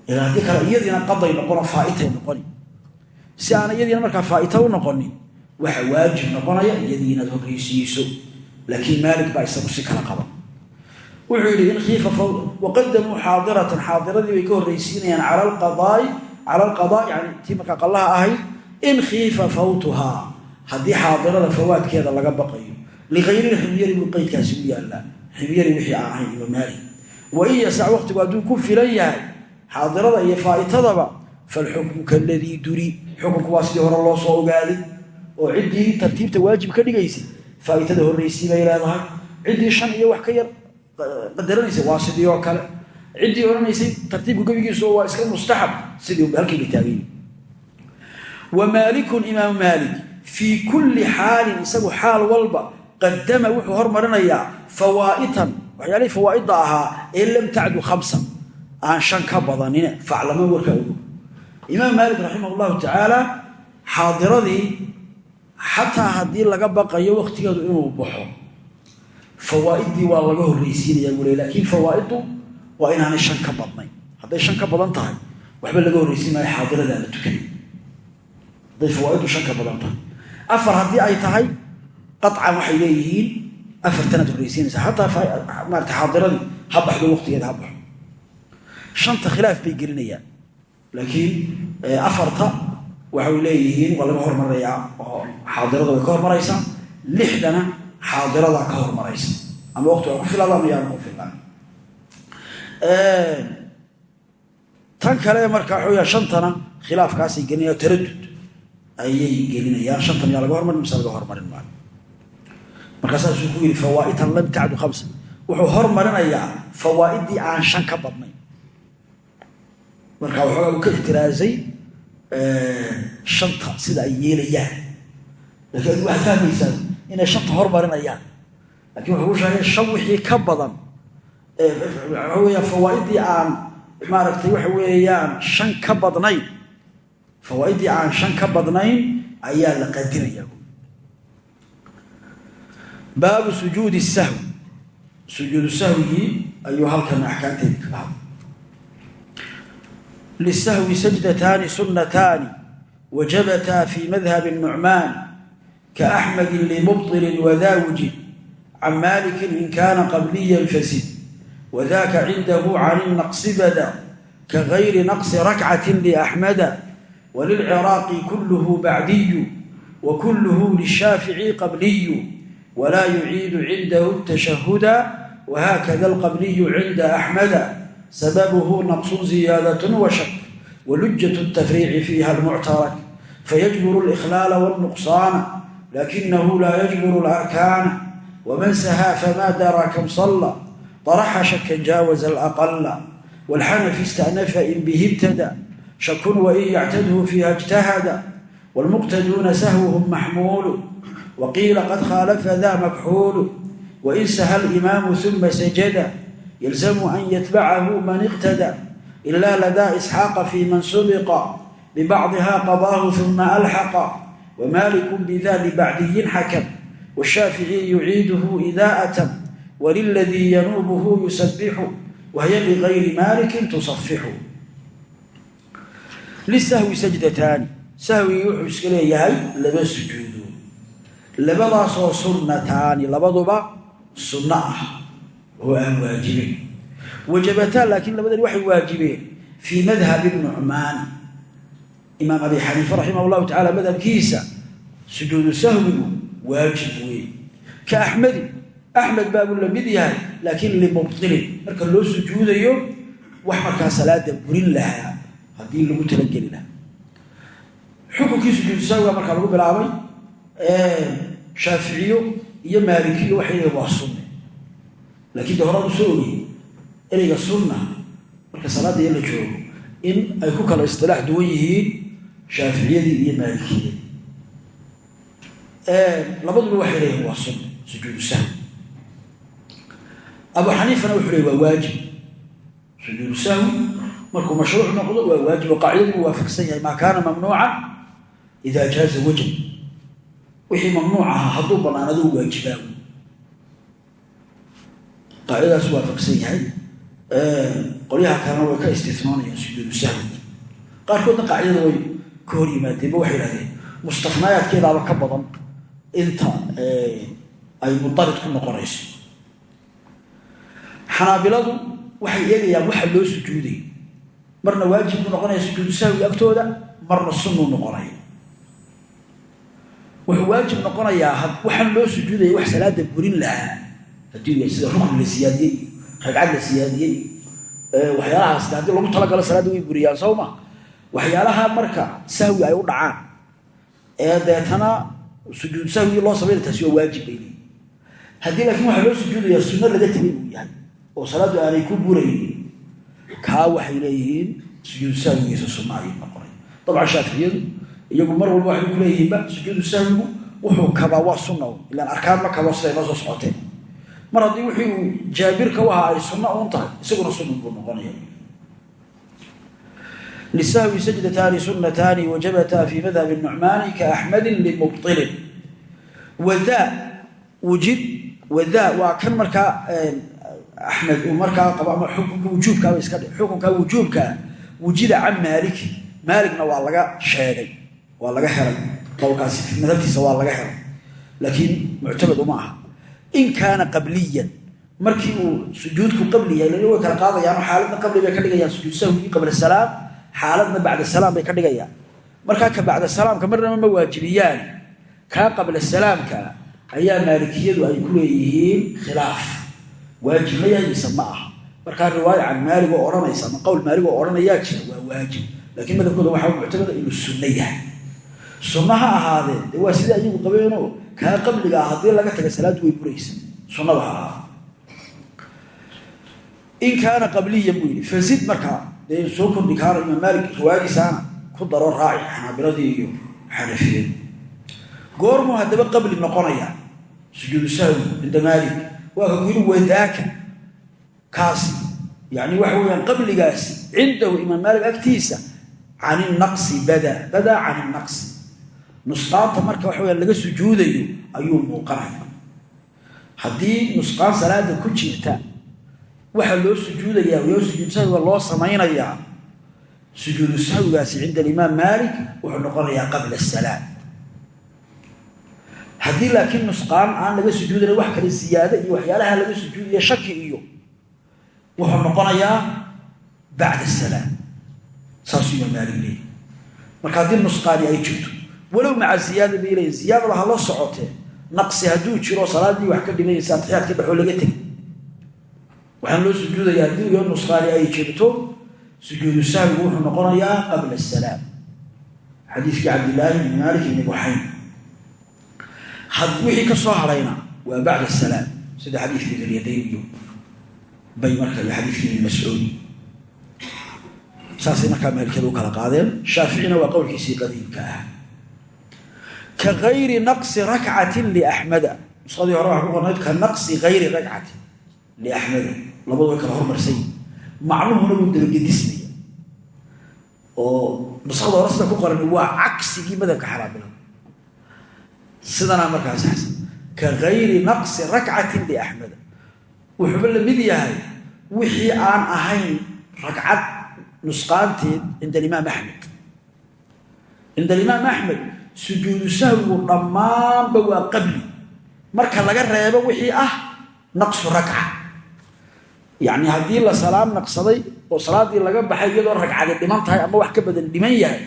A: Ilaa haddii kale iyadiina qaday noqono faa'itay noqoni. Si aana iyadiina markaa faa'ita u noqonin waxa waajib noqonaya iyadii inaad horreysiiso. Laakiin maalik baa isagu si kala qaba wuxuu yidhi in khiifa waqadamuu xaadiratan xaadiradii bay ka horreysiinayaan cala alqadaai yani tii markaa qallaha ahayd in khiifa fawtuhaa haddii xaadirada fawaadkeeda laga baqayo. Ligayri ximyari buu u yaallaa. Ximyari wixii aan ahayn imaam maalik. Wain yasac waqtigu hadduu ku filan yahay xaadirada iyo faa'itadaba falxukmu kaladii duri xukunku waa sidii hore loo soo ogaaday. Oo ciddii tartiibta waajib ka dhigaysay faa'itada horreysii bay leedahay. Ciddii shan iyo wax ka yar qadaranaysay waa sidii oo kale. Ciddii odhanaysay tartiibku gebigiisu waa iska mustaxab sidii halkii bay taagayi wa maalikun imaamu maalik fii kulli xaalin isagu xaal walba qadama wuxuu hormarinayaa fawaa'itan waxyaalihii fawaa'idda ahaa ee lam tacdu khamsa aan shan ka badanine faclama warkaa ogo imaam maalik raximah llahu tacaala xaadiradii xataa haddii laga baqayo wakhtigeedu inuu baxo fawaa'iddii waa laga horreysiinayaa buu le laakiin fawaa'iddu waa inaanay shan ka badnayn. Hadday shan ka badan tahay waxba laga horreysiin maayo xaadirada la tukanay hadday fawaaiddu shan ka badan tahay. Afar haddii ay tahay qaطcan waxay leeyihiin afartanaad horreysiinaysaa hataa maarata xaadiradii ha baxdo waqtigeeda ha baxo. Shanta khilaaf bay gelinayaan laakiin afarta waxay leeyihiin waa laga hormarayaa oo xaadirada way ka hormaraysaa lixdana xaadiradaa ka hormaraysa. Ama waqti waa ku filaada ama yaana ku filaan tan kale marka weya shantana khilaafkaasay gelinayaan taradud ayay gelinayaan. Shantan yaa laga hormarin mise laga hormarin maayo? Markaa saasuu ku yidhi fawaa'itan lam tacdu khamsa wuxuu hormarinayaa fawaa'iddii aan shan ka badnayn. Marka waxoogaa uu ka ixtiraasay shanta sida ay yeelayaan. Adigu waxaad fahmaysaa inay shanta hormarinayaan laakiin wuxuu sheegay shan wixii ka badan waxa weeyaan fawaa'iddii aan maaragtay waxa weeyaan shan ka badnayn fawaa'iddii aan shan ka badnayn ayaa la qadinaya baabu sujuudi sahwi. Sujuudu sahwigii ayuu halkan axkaamteedi kaga hadlay lisahwi sajdataani sunnataani wajabataa fi madhabi nucmaan kaaxmadi limubطilin wadaa wujid can maalikin in kaana qabliyan fasid wadaaka cindahu can ilnaqsi bada kagayri naqsi rakcati liaxmada walilciraaqi kulluhu bacdiyu wa kulluhu lishaafici qabliyu walaa yuciidu cindahu tashahuda wahakada alqabliyu cinda axmada sababuhu naqsun ziyaadatun wa shak walujat tafriici fiiha almuctarak fayajburu alkhlaala wاlnuqsaana lakinahu laa yajburu اlarkaana waman sahaa famaa dara kam salla طaraxa shakan jaawaza alaqala wاlxanafi istanafa in bihi ibtada shakun wain yactadhu fiiha اjtahada wاlmuqtaduuna sahwuhum maxmuulu waqiila qad khaalafa da makxuulu wain saha اlimaamu uma sajada yalzamu an yatbacahu man iqtada ila ladaa isxaaqa fi man subiqa bibacdiha qadaahu uma alxaqa wamaliku bida libacdiyin xakam washaaficiy yuciiduhu ida atam wliladii yanuubuhu yusabixu wahiya ligayri malikin tusafixu lisahwi sajdataani sahwigii wuxuu iska leeyahay laba sujuudo labadaasoo sunnataani labaduba sunno ah oo aan waajibin wajabataan laakiin labadani waxay waajibeen fii madhabi nucmaani imaam abi xaniife raximah llahu tacala madhabkiisa sujuudu sahwigu waajib wey ka axmedi axmed baabuu la mid yahay laakiin limubtilin marka loo sujuudayo wax markaa salaada burin lahaa haddii lagu talageli lahaa. Xukunkii sujuudu sahwiga lagu bilaabay shaaficiyo iyo maalikiyo waxay leeyihiin waa sunne laakiin de horaan u soo ogey ereyga marka salaada la joogo in ay ku kala istilaax duwan yihiin shaaficiyadii iyo maalikiyadii. Labaduba waxay leeyihiin waa sunne sujuudu sahwi abu xaniifana wuxuu leey waa waajib. Sujuudu sahwi markuu mashruuc noqdo waa waajib oo qaacidadii u waafaqsan yahay. Maa kaana mamnuucan ida jaaza wajab wixii mamnuuc ahaa hadduu banaanado u waajibaa. Qaacidadaas waafaqsan yahay. Qolyaha kalena way ka istinoonayaan sujuudu sahwi qaarkoodna qaacidada way ka hor yimaadeenba waxay ihahdeen mustafnaayaadkeedaaba ka badan inta ay mudarid ku noqonayso. Xanaabiladu waxay eegayaan waxa loo sujuuday. Marna waajib buu noqonaya sujuudu sahwi agtooda marna sunnuu noqonaya wuxuu waajib noqonayaa waxaan loo sujuudaya wax salaada burin lahaa. Haddii sida rukn la siyaadiyey ragcad la siyaadiyey waxyaalahaas haddii lagu talagalo salaadda way buriyaan soo ma waxyaalaha marka sahwi ay u dhacaan ee deetana sujuud sahwigii loo samayna taasi waa waajib bay leeyiin haddii laakiin waxaa loo sujuudayaa sunno laga tegay uu yahay oo salaaddu aanay ku buraynin kaa waxay leeyihiin sujuudu sahwigiisa sunno ayay noqonay dabcan shaaficiyadu iyagu mar walba waxay ku leeyihiinba sujuudu sahwigu wuxuu kabaa waa sunna ilaan arkaan ma kabo siday noo soo socoteen mar haddii wixii uu jaabirka u ahaa ay sunno uun tahay isaguna sunna buu noqonaya sunnataani wajabataa fi madhabi nucmaani kaaxmadin limubطilin wadaa wujid wadaa waa kan markaa axmed uu markaa xukunka wujuubkaa wujida can maaliki maaligna waa laga sheegay waa laga helay qowlkaasi madhabtiisa waa laga helay laakiin muctamad uma aha in kaana qabliyan markii uu sujuudku qabli yahay way kala qaadayaano xaaladna qabli bay ka dhigayaan sujuud sahwigii qabla salaam xaaladna bacda salaam bay ka dhigayaan markaa ka bacda marnaba ma waajibiyaan. Kaa qabla salaamka ayaa maalikiyadu ay ku leeyihiin khilaaf. Waajib ma yahay mise ma aha. Markaa riwaaya qowl maalig oo odhanayaa waa waajib. Laakiin madabkooda waxaa muctamada inuu sunno yahay. Sunno ha ahaadee dee waa sidai ayagu qabeenoo kaa qabliga ah laga taga salaaddu way buraysa. Sunnada in kaana qabliyan buu yidhi markaa dee soo kordhi kaana imaam maalik riwaayadiisaana ku daro raaci xanaabiladii iyo xanafiyad goormuu haddaba qabli noqonaya? Sujuudu sahwi cinda maalik. Waa ka ku yidhi wadaaka kaasi. Yani waxa weyaan qabligaasi cindahu imaam maalik agtiisa can inaqsi bada bada can inaqsi nusqaanta marka waxa weyaan laga sujuudayo ayuu muuqanaya haddii nusqaan salaada ku jirta waxaa loo sujuudayaa yo sujuud sahwiga loo samaynayaa. Sujuudu sahwigaasi cinda alimaam maalik wuxuu noqonayaa qabla asalaam haddii laakiin nusqaan aan laga sujuudana wax kale siyaade iyo waxyaalaha laga sujuudaya shaki iyo wuxuu noqonayaa bacda salaam saasuu imaam maalik leeyay marka haddii nusqaani ay jirto walow maca ziyaada bay leeyiin ziyaadada ha la socotee naqsi hadduu jiro salaaddii wax ka dhimayaysa atixiyaadka dhexoo laga tegay waxaan loo sujuudaya haddii iyo nusqaani ay jirto sujuudu sahwigu wuxuu noqonayaa qabla asalaam xadiiskii cabdillaahi bni maalik ibni buxayn wixii ka soo hadhayna waa bacda asalaam sida xadiiskii dalyadayn iyo bay marka iyo xadiiskii ibni mascuud saasay markaa maalikada u kala qaadeen. Shaaficina waa qowlkiisii qadiimka ah. Ka gayri naqsi rakcatin liaxmeda nusqadii hore waxaa ku qornayd ka naqsi gayri labadu way kala hormarsan yihiin macnuhuna wuu dabagedismaya oo nusqada hore ku qoran waa cagsigii madhabka xaraabila sidanaa markaas xasan ka gayri naqsi rakcatin liaxmeda wuxuuba la mid yahay wixii aan ahayn ragcad nusqaanteed cinda alimaam axmed. Cinda alimaam axmed sujuudu sahwigu dhammaanba waa qabli. Marka laga reebo wixii ah naqsu rakca yacni haddii la salaam naqsaday oo salaaddii laga baxay iyadoo ragcadi dhiman tahay ama wax ka badan dhiman yahay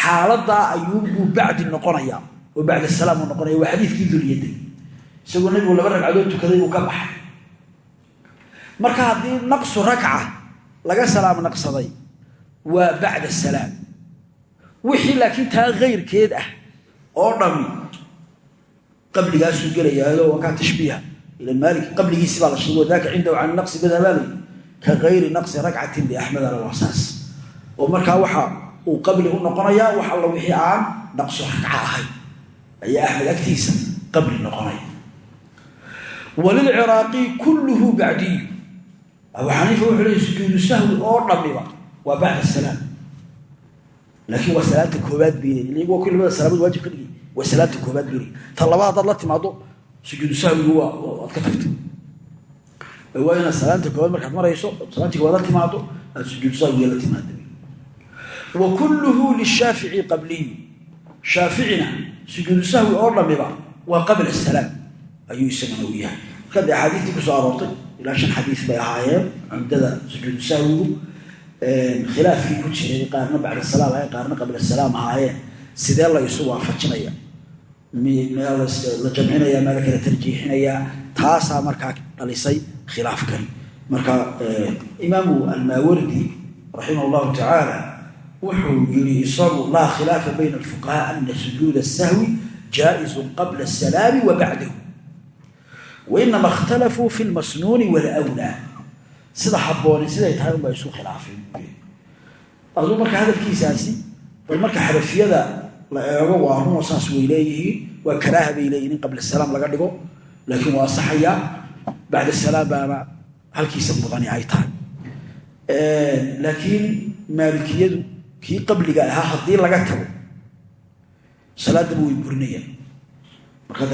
A: xaaladaa ayuunbuu bacdi noqonayaa oo bacda salaam uu noqonaya. Waa xadiidkii dulyaday isagoo laba ragcadood tukaday uu ka baxay. Marka haddii naqsu rakca laga salaam naqsaday waa bacda salaam. Wixii laakiin taa kayrkeed ah oo dhami qabligaasuu gelayaayo waa kaa tashbiiha ila maalik qabligiisi baa la sheego daaka cindahu can naqsi madhabaali ka gayri naqsi rakcatin liaxmedana waa saas oo markaa waxa uu qabli u noqonayaa wax alla wixii aan naqsu rakca ahay ayaa axmed agtiisa qabli noqonaya walilciraaqi kulluhu bacdiyu abu xaniifa wuxuu leeyay sujuudu sahwi oo dhamiba waa bacda salaam laakiin waa salaanta koobaad bayleyi waa kuwi labada salaamood waajib ka dhigay waa salaanta koobaad bayleyi ta laba haddaad la timaado sujuudu sahwigu waa waad ka tagtay waa salaanta koobaad markaad marayso salaantii koobaad la timaado aad sujuudu sahwiga la timaado. Wa lishaafici qabliyu shaaficina sujuudu sahwi oo dhamiba waa qabla salaam. Ayuu isagana u yahay. Marka dee axaadiistii ku soo aroortay ilaa shan xadiis bay ahaayeen cumdada sujuudu sahwigu khilaafkii ku jiray qaarna bacda salaam ahayen qaarna qabla salaam ahaayeen. Sidee la isu waafajinaya meel la jamcinaya meel kala tarjiixinaya taasaa markaa dhalisay khilaafkani marka imaamu almaawardi raximah llahu tacaala wuxuu yiri isagu laa khilaafa bayna alfuqahaa ana sujuuda sahwi jaaizun qabla asalaami wa wainama ikhtalafuu fi lmasnuuni walawlaa sida habbooni siday tahay unbaa isu khilaafeen marka hadalkiisaasi bal marka xarafiyada la eego waa runoo saas way leeyihiin. Waa karaaha bay leeyihiin in qabla salaam laga dhigo. Laakiin waa asaxayaa bacda salaam baana halkiisa mudani ay tahay. Laakiin maalikiyadu kii qabliga ahaa haddii laga tago salaadaba way burinayaan marka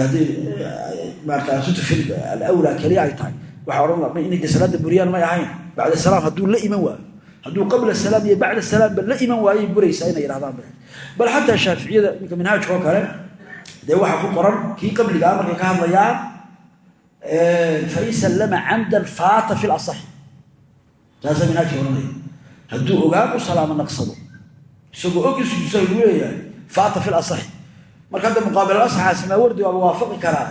A: alawlaa keliya ay tahay. Waxaa odhan inay de buriyaan may ahayn. Bacda salaam hadduu la iman waayo hadduu qabla salaam iyo bacda salaamba la iman waayay buraysaa inay yidhahdaan bal xataa shaaficiyada iminka minhaajka oo kale dee waxaa ku qoran kii qabliga ah markay ka hadlayaan fain sallama camdan faata fi lasaxi taasaa minhaajka odhanaya hadduu ogaan u salaamo naqsado. Isagoo og isujuusa lagu leeyahay faata fi lasaxi marka hadda muqaabil asaxaasi maawardi waaba waafaqi karaa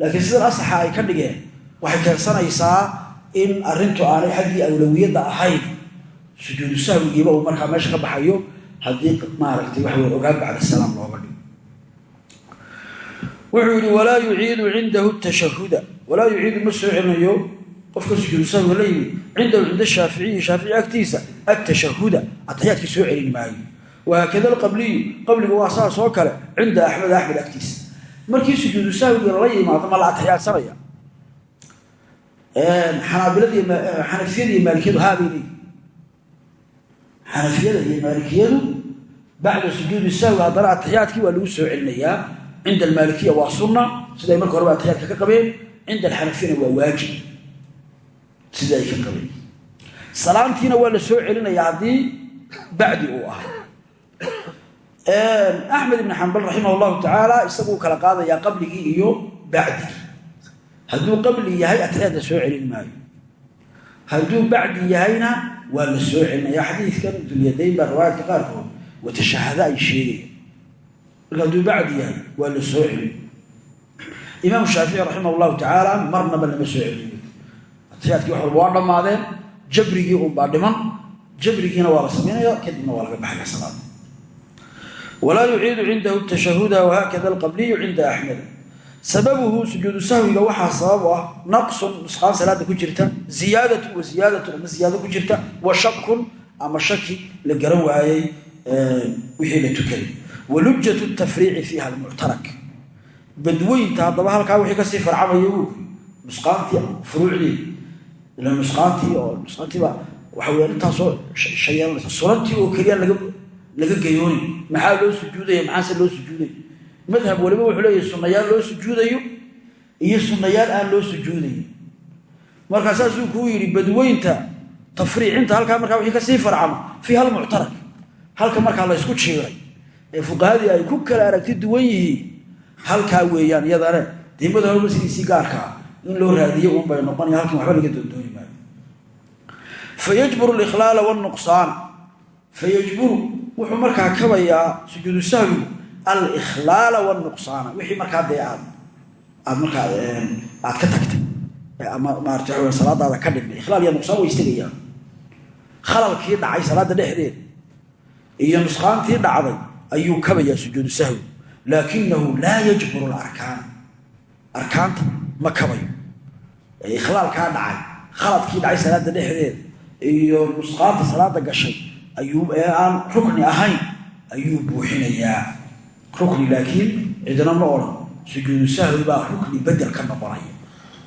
A: laakiin sidan asaxa ay ka dhigeen waxay keensanaysaa in arrintu aanay xaggii awlawiyadda ahayn sujuudu sahwigiiba uu markaa meesha ka baxayo haddii maaragtay waxa wey ogaan bacda salaam looga dhigo. Wuxuu yihi walaa yuciidu cindahu tashahuda walaa yuciidu ma soo celinayo qofka sujuudu sahwiga la yimi cindahu cinda shaaficiyi shaafici agtiisa atashahuda ataxiyaadkii soo celin maayo. Wahaakada alqabliyu qabliga waa saas oo kale cinda axmed axmed agtiisa. Markii sujuudu sahwiga lala yimaado ma la ataxiyaadsanaya xanafiyada iyo maalikiyadu haabay leeyihiin xanafiyada iyo maalikiyadu bacda sujuudi sahwi haddana ataxiyaadkii waa lagu soo celinayaa. cinda almaalikiya waa sunna. siday marka horeba ataxiyaadka ka qabeen. cinda alxanafiyana waa waajib. sida ay ka qabeen. salaamtiina waa la soo celinayaa haddii bacdi uu ahaa. Axmed ibn xambal raximah llahu tacaala isaguu kala qaadayaa qabligii iyo bacdigii hadduu qabli yahay ataxiyaad la soo celin maayo. Hadduu bacdi yahayna waa la soo celinaya xadiidkan dulyadayn baa riwaayadka qaarkood watashahada ay sheegaya marka hadduu bacdi yahay waa la soo celin. Imaam shaafici raximah llahu tacaala marnaba lama soo celinayo ataxiyaadkii wax walba waa dhammaadeen jabrigii unbaa dhiman jabrigiina waa la samaynaya kadibna waa laga baxaya salaada walaa yuciidu cindahu tashahuda wahakada alqabliyu cinda axmed sababuhu sujuudu sahwiga waxaa sabab u ah naqsun nusqaan salaada ku jirta ziyaadatu wa ziyaadatun ama ziyaado ku jirta wa shakun ama shaki la garan waayey wixii la tukaday wa lujjatu tafriici fiiha almuctarak. Badweynta haddaba halkaa wixii ka sii farcamaya uu nusqaantii furuucdii ila nusqaantii oo nusqaantiiba waxa weya intaasoo shayeelanaysa sunantii oo keliya laga maxaa loo sujuudaya? Loo sujuudaya madhab waliba wuxuu leeyahy sunnayaal loo sujuudayo iyo sunnayaal aan loo sujuudayo markaa saasuu kuu yidhi badweynta tafriicinta halkaa markaa wixii ka sii farcama fiiha almuctarak halka markaa la ysku jiiray ee fuqahadii ay ku kala aragti duwan yihiin halkaa weeyaan iyadane dee madhaba masliisii gaarkaa in loo raadiyo un bay noqonaya halkan waxba laga doondooni maayo fayajburu alikhlaala wnuqsaana fayajburu wuxuu markaa kabayaa sujuudu sahwigu alkhlaala wnuqsaana wixii markaa dee aad markaa aad ka tagtay ama maarata salaadaada ka dhigmay ikhlaal iyo nuqsaan way istagayaan khalalkii dhacay salaada dhexdeeda iyo nusqaantii dhacday ayuu kabayaa sujuudu sahwi. Laakinahu laa yajburu larkaana arkaanta ma kabayo. Ikhlaalkaa dhacay khaladkii dhacay salaada dhexdeeda iyo nusqaanta salaada gashay ayuu aan rukni ahayn ayuu buuxinayaa rukni laakiin cidna ma odhan sujuudu sahwi baa rukni bedel ka noqonaya.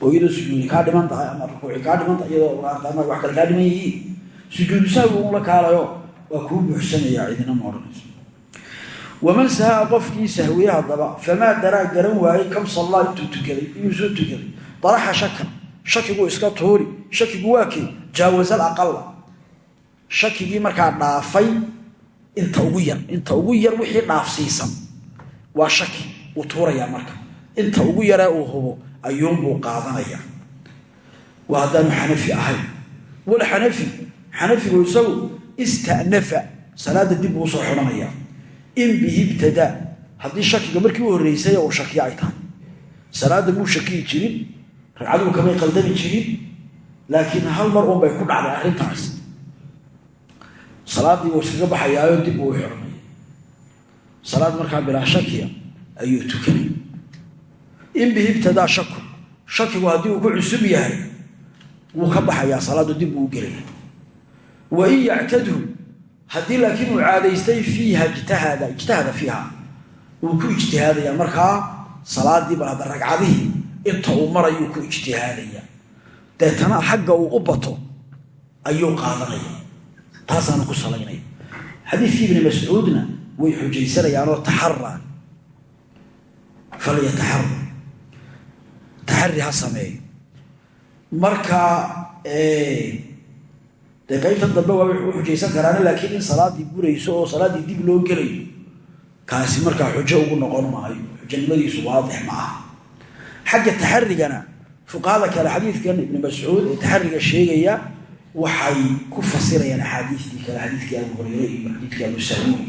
A: Oo iyadoo sujuudi kaa dhiman tahay ama rukuuci kaa dhiman tahay iyadoo wax kale kaa dhiman yihiin. Sujuudu sahwi un la kaalayo waa kuu buuxsanayaa cidina ma odhanayso waman sahaa qofkii sahwiye haddaba famaa daraa garan waayey kam sallaa intuu tukaday inuu soo tukaday. Daraxa shakan shakigu iska tuuri shakigu waa kee jaawasal aqala shakigii markaa dhaafay inta ugu yar inta ugu yar wixii dhaafsiisan waa shaki wuu tuurayaa marka. Inta ugu yaree uu hubo ayuunbuu qaadanaya. Waa haddaanu xanafi ahayn wal xanafi xanafigu isagu ista'nafa salaada dib buu u soo xidhanaya. In bihi ibtadaa. Haddii shakiga markii u horreysay oo shakiya ay tahay. Salaadda muu shakiyi jirin ragcaduhu kamay qaldami jirin laakiin hal mar uun bay ku dhacday arrintaas. Salaaddii wuu iskaga baxayaayo dib uu u salaad markaa bilaa shakiya ayuu tukanay. In bihi ibtadaa shaku shakigu haddii uu ku cusub yahay wuu ka baxayaa salaaddu dib uu gelaya. Wa in yactadhu haddii laakiin uu caadaystay fiiha ijtahada ijtahada fiiha wuu ku ijtihaadaya. Markaa salaadii bal ragcadihii inta uu marayuu ku ijtihaadaya. Deetana xagga uu u bato ayuu qaadanaya. Taasaana ku salaynaya. Xadiidkii ibni mascuudna way xujaysanayaanoo taxaraan falyataxara taxari ha sameeyo marka dee qaybta dambe waa u xujaysan karaana laakiin in salaaddii burayso oo salaaddii dib loo gelayo kaasi markaa xujo ugu noqon maayo. Xujanimadiisu waadix ma aha. Xagga taxarigana fuqahada kale xadiidkan ibni mascuud ee taxariga sheegaya waxay ku fasirayaan axaadiistii kale xadiidkii abu hureyre iyo xadiidkii abu sacuud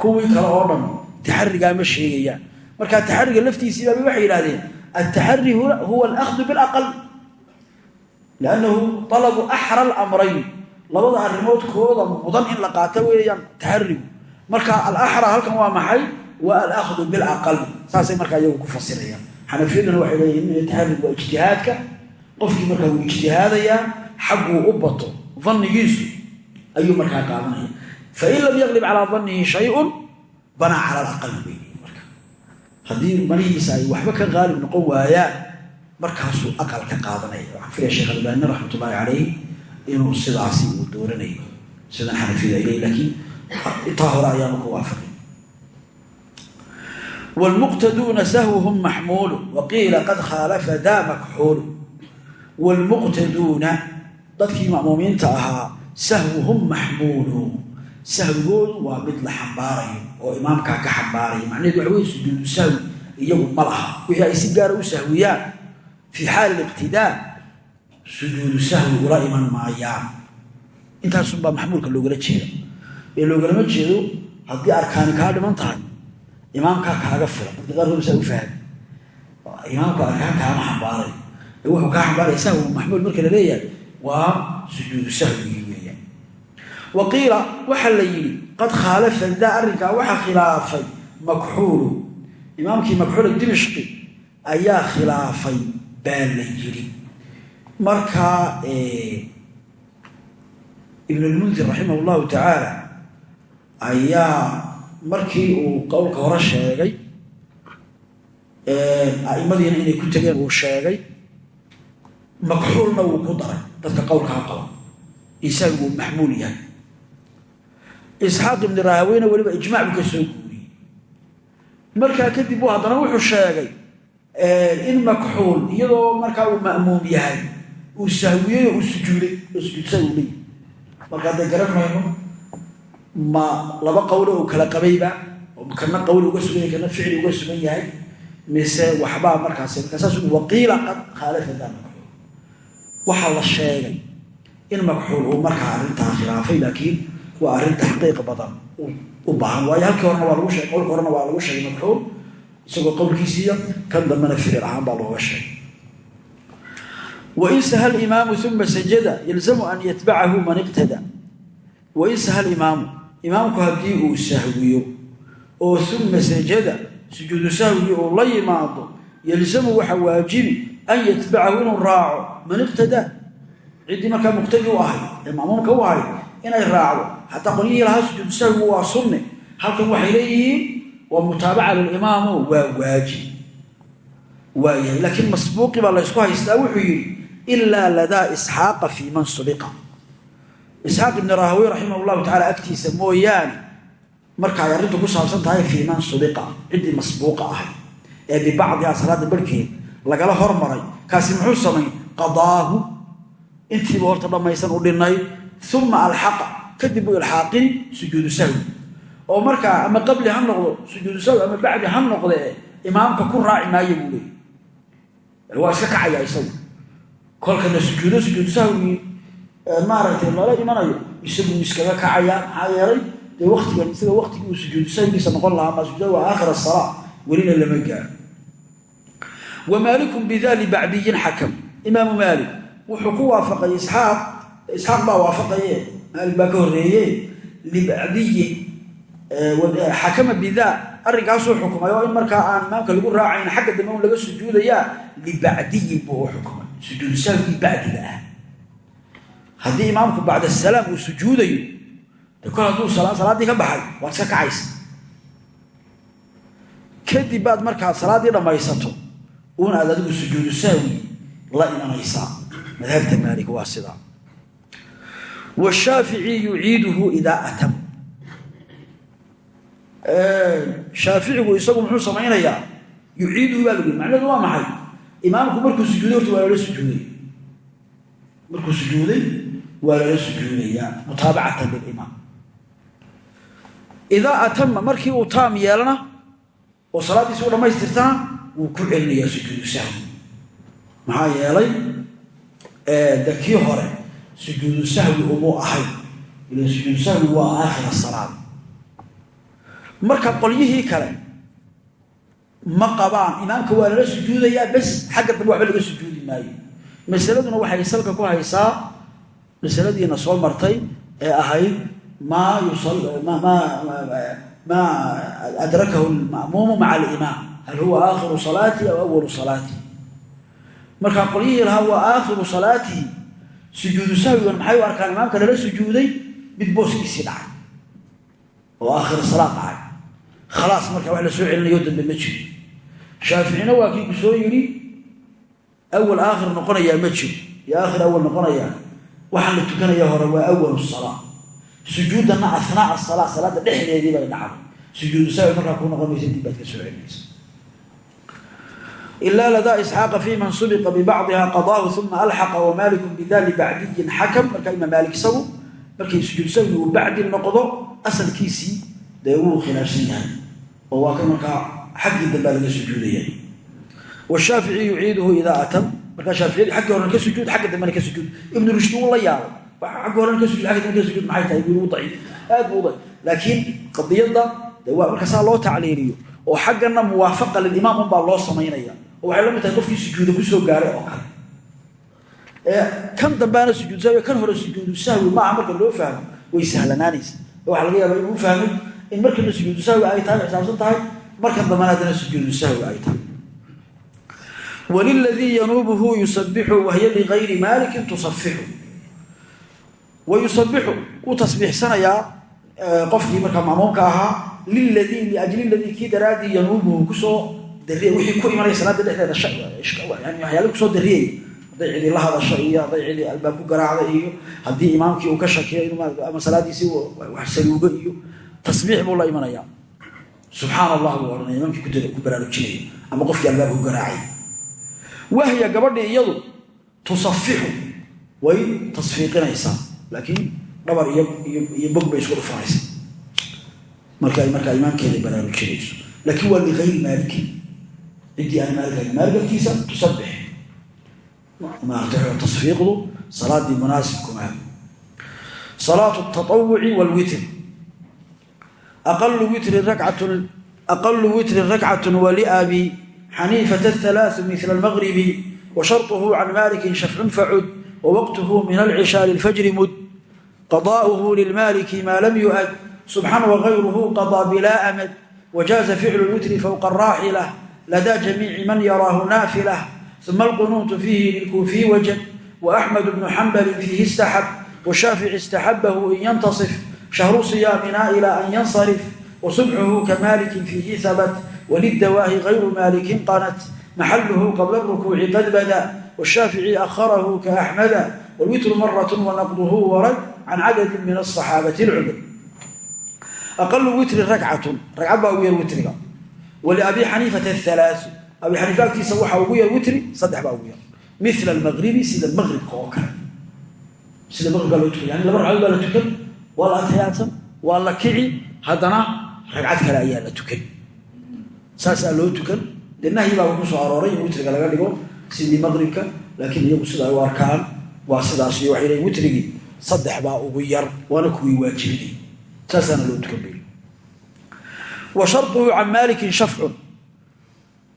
A: kuwii kale oo dhan taxarigaa ma sheegayaan marka taxariga laftiisiibaaba waxay yidhahdeen altaxari huwa alahdu bilaqal. Liannahu alabu axra alamrayn. Labada arrimood kooda mudan in la qaato weeyaan taxarigu marka alaxra halkan waa maxay? Waa alahdu bilaqali saasay markaa iyagu ku fasirayaan. Xanafiyaduna waxay leeyihiin taxarigu waa ijtihaadka. Qofkii markaa wuu ijtihaadayaa xagguu u bato dannigiisu ayuu markaa fain lam yaqlib calaa dannihi shayun banaa cala alaqali bay marka haddii manihiisa ay waxba ka qaalib noqon waayaan markaasuu aqal ka qaadanaya waxaan filaya sheekh albaani raxmat ullaahi calayh inuu sidaasi uu dooranayo sidan xanafida iley laakiin intaa hore ayaanu ku waafaqay wlmuqtaduuna sahwuhum maxmuulu waqiila qad khaalafa daa makxuulu wlmuqtaduuna sahwigoodu waa mid la xambaarayo oo imaamkaa ka xambaaraya macnaheedu waxa sujuudu sahwi iyagu ma laha. Wixii ay si gaara u sahwiyaan fii xaali liqtidaa sujuudu sahwi ula iman maayaan. Intaasunbaa maxmuulka loogala jeeda ee loogalama jeedo haddii arkaani kaa dhiman tahay imaamkaa kaaga filan dadka qaarkood saa u fahmi imaamku arkaan kaama xambaaray. Ee wuxuu kaa xambaaraya sahwi maxmuul marka la leeyahay waa sujuudu sahwigii weeyaan wa qiila waxaa la yidhi qad khaalafa daa arrinkaa waxaa khilaafay makxuulu imaamkii makxuul dimishqi ayaa khilaafay baa la yidhi. Markaa ibn lmundir raximah llahu tacaala ayaa markii uu qowlka hore sheegay aimadiina inay ku tegeen uu sheegay makxuulna wuu ku daray dadka qowlkaa qaba isagu uu maxmuul yahay isxaaq ibni raahaweyne weliba ijmac buu ka soo guuriyey. Markaa kadib haddana wuxuu sheegay in makxuul iyadoo markaa uu ma'muum yahay uu sahwiyey oo uu sujuuday oo sujuudsa uu leeyahy marka hadday garan mayno ma laba qowlo uu kala qabayba oo kana qowli uga sugan yahay kana ficli uga sugan yahay mise waxbaa markaas markaasaas waqiila qad khaalafa daa makxuul. Waxaa la sheegay in makxuul uu laakiin waa arrin taxqiiq badan. U baahan waayo. Halkii horena waa lagu sheegay. Qowlka horena waa lagu sheegay makxuul isagoo qowlkiisiiya kan dambena ficil ahaan baa looga sheegay. Wain saha imaamu uma sajada yalzamu an yatbacahu man iqtada. Wain saha imaamu. Imaamku haddii uu sahwiyo oo uma sajada sujuudu sahwigii uu la yimaado yalzamu waxa waajibi an yatbacahu inuu raaco man iqtadaa ciddii markaa muqtadi u ahay ee maamuumka u ahay inay raacdo xataa qolyihii lahaa sujuudu sahwigu waa sunne halkan waxay leeyihiin waa mutaabaca lilimaamo waa waajib. Waayahay laakiin masbuuqi baa laysku haystaa wuxuu yidhi ilaa ladaa isxaaqa fii man subiqa. Isxaaq ibni rahawey raximah llahu tacala agtiisa mooyaane marka ay arrintu ku saabsan tahay fii man subiqa ciddii masbuuqa ahay ee bibacdiha salaada barhkeed lagala hormaray kaasi muxuu samay qadaahu. Intiiba horta dhammaysan u dhinay uma alxaqa kadib uu ilxaaqini sujuudu sahwi oo markaa ama qabli ha noqdo sujuudu sahwi ama bacdi ha noqdee imaamka ku raaci maayo buu leey waa iska kacaya isagu. Kolkana sujuudo sujuudu sahwigii maaragtay lala imanayo isaguu iskaga kacaya maxaa yeelay dee waktigan isaga waktigii uu sujuudu sahwigiisa noqon lahaa ma sujuuda waa aakhir asalaa welina lama gaaro. Wa maalikun bidali bacdiyin xakam. Imaamu maalik wuxuu ku waafaqay isxaaq isxaaq baa waafaqaye maalik baa ka horreeye libacdiyin xakama bidaa arrinkaasuu xukumay oo in markaa aan imaamka lagu raacayn xagga dambe un laga sujuudayaa libacdiyin buu u xukumay. Sujuudu ah. Uu sujuudayo de kol hadduu salaaddii ka baxay waad iska kacaysa. Kadib baad markaad salaaddii dhammaysato uun aad adigu sujuudu sahwi la imanaysaa madhabta maalik waa sidaa washaafici yuciiduhu idaa atam shaaficigu isagu muxuu samaynayaa yuciiduhu baa lagu macnaheedu waa maxay imaamku markuu sujuuday horta waa lala sujuuday markuu sujuuday waa lala sujuudayaa mutaabacatan lilimaam idaa atama markii uu taam yeelana oo salaaddiisi u dhammaystirtana wuu ku celinayaa sujuudu sahwi de kii hore sujuudu sahwi umuu ahay ila sujuudu sahwi waa aakhira salaad. Marka qolyihii kale ma qabaan imaamka waa lala sujuudayaa bes xagga dambe waxba laga sujuudi maayo. Masaladuna waxay salka ku haysaa masaladiina soo martay ee ahayd maa maa adrakahu lma'muumu maca alimaam. Hal huwa aakhiru salaati aw awalu salaati? Markaa qolyihii lahaa waa aakhiru salaatihi sujuudu sahwigan maxay u arkaan imaamka lala sujuuday? Mid booskiisii dhacay. Oo aakhir salaad dhacay. Khalaas marka wax la soo celinayo dambe ma jiro. Shaaficina waa kii ku soo yidhi awal aakhir noqonayaa ma jiro. Iyo aakhir awal noqonayaa waxaan la tukanaya hore waa awal salaa sujuuddana anaaca salaa salaada dhexdeedii bay dhacday sujuudu sahwi markaa ku noqon maysa dib baad ka soo celinaysa ilaa ladaa isxaaqa fi man subiqa bibacdiha qadaahu uma alxaqa wamaaliku bidali bacdiyin xakam markaa ima maalik isagu markay sujuud sahwi uu bacdi noqdo asalkiisii dee wuu khilaafsan yahay oo waa ka markaa xaggii dambaa laga sujuudaya washaafici yuciiduhu idaa atam markaa shaaficiyadii xaggii horena ka sujuud xagga dambena ka sujuud ibnu rushdi wuu la yaabay agga horena ka sujud agga dambe ka sujuud maxay tahay buu daciif aad buu daciif oo waxay la mid tahay qofkii sujuuda ku soo gaaray oo kale. Kan dambaana sujuud sahwi kan hore sujuudu sahwi maaha marka loo fahmo way sahlanaanaysa. Waxaa laga yaabaa inuu fahmay in markana sujuudu sahwi ay tahay xisaabsan tahay markan dambana haddana sahwi ay tahay. Wliladii yanuubuhu yusabixu wahiya ligayri maalikin tusafixu wayusabixu wuu tasbiixsanayaa qofkii markaa maamuumka ahaa liladii liajli ladii kii yanuubuhu ku soo dariya wixii ku imanaya salaada dhexdeeda waxyaala ku soo dariyaya hadday cidi la hadasho iyo hadday cidi albaab ku garaacda iyo haddii imaamkii uu ka shakiyo ama salaadiisii wax saluugo iyo tasbiix buu la imanaya subxaan allah buu odhanaya imaamkii ku baraarujinaya ama qofkii albaabka ku garaacay. Wahya gabadhii iyadu tusafixu way tasfiiqinaysaa laakiin dhabar iyo bog bay isku dhufanaysa marka markaa imaamkeeda baraarujinayso laakiin waa ligayri maaliki intii aan maargayn maargalkiisa tusabbix maaragtay tasfiiqdu salaadii munaasibkumaa ah. salaatu taawuci wlwitr aqalu witrin rakcatun waliabi xaniifata ahalaaثu mila almagribi washarطuhu can maalikin shafcun facud wawaqtuhu min alcishaa lilfajri mud. Qadaa'uhu lilmaaliki maa lam yu'ad. Subxan wagayruhu qadaa bilaa amad wajaaza ficlu lwitri fowqa araaxila لدى جميع من يراه نافلة ثم القنوت فيه للكوفي وجد وأحمد بن حنبل فيه استحب والشافعي استحبه إن ينتصف شهر صيامنا إلى أن ينصرف وصبحه كمالك فيه ثبت وللدواه غير مالك قنت محله قبل الركوع قد بدا والشافعي أخره كأحمد والوتر مرة ونقضه ورد عن عدد من الصحابة العدد أقل وتر ركعة ركعة باوية wlabi xaniifata alaau abi xaniifa agtiisa waxaa ugu yar witri saddex baa ugu yar mil almaribi sida maribka oo kale sida maribka loo tuka yani laba ragcadood baa la tukan waa la atxiyaadsan waa la kici haddana ragcad kale ayaa la tukan saasaa loo tukan dee nahyi baa ku soo arooray in witriga laga dhigo sidii maqribka laakiin iyagu sida ay u arkaan waa sidaas iyo waxay wa sharduhu can maalikin shafcun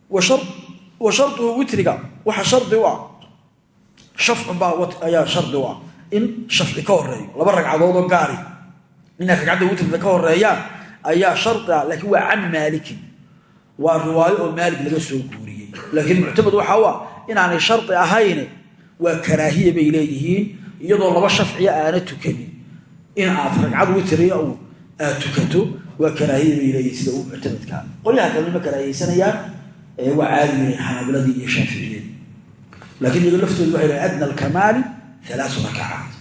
A: wa sharduhu witriga. Waxa shardi u ah shafcun baa ayaa shardi u ah in shafci ka horeeyo laba ragcadood oo gaari. Inay ragcadda witriga ka horeeyaan ayaa shardi ah laakiin waa can maalikin waa riwaayo oo maalig laga soo guuriyey. Laakiin muctamad waxa u ah inaanay shardi ahayne waa karaahiya bay leeyihiin iyadoo laba shafciya aana tukanin. In ragcad witriya aad tukato waa karaahiya bay leeyihiin sida uu muctamadkaa qolyaha kalena ma karaahiyeysanayaan waa caadi weyn xanaabiladii iyo shaaficiyeen laakiin iyago laftoodu waxay leeyiin adna alkamaali halaasu rakacaat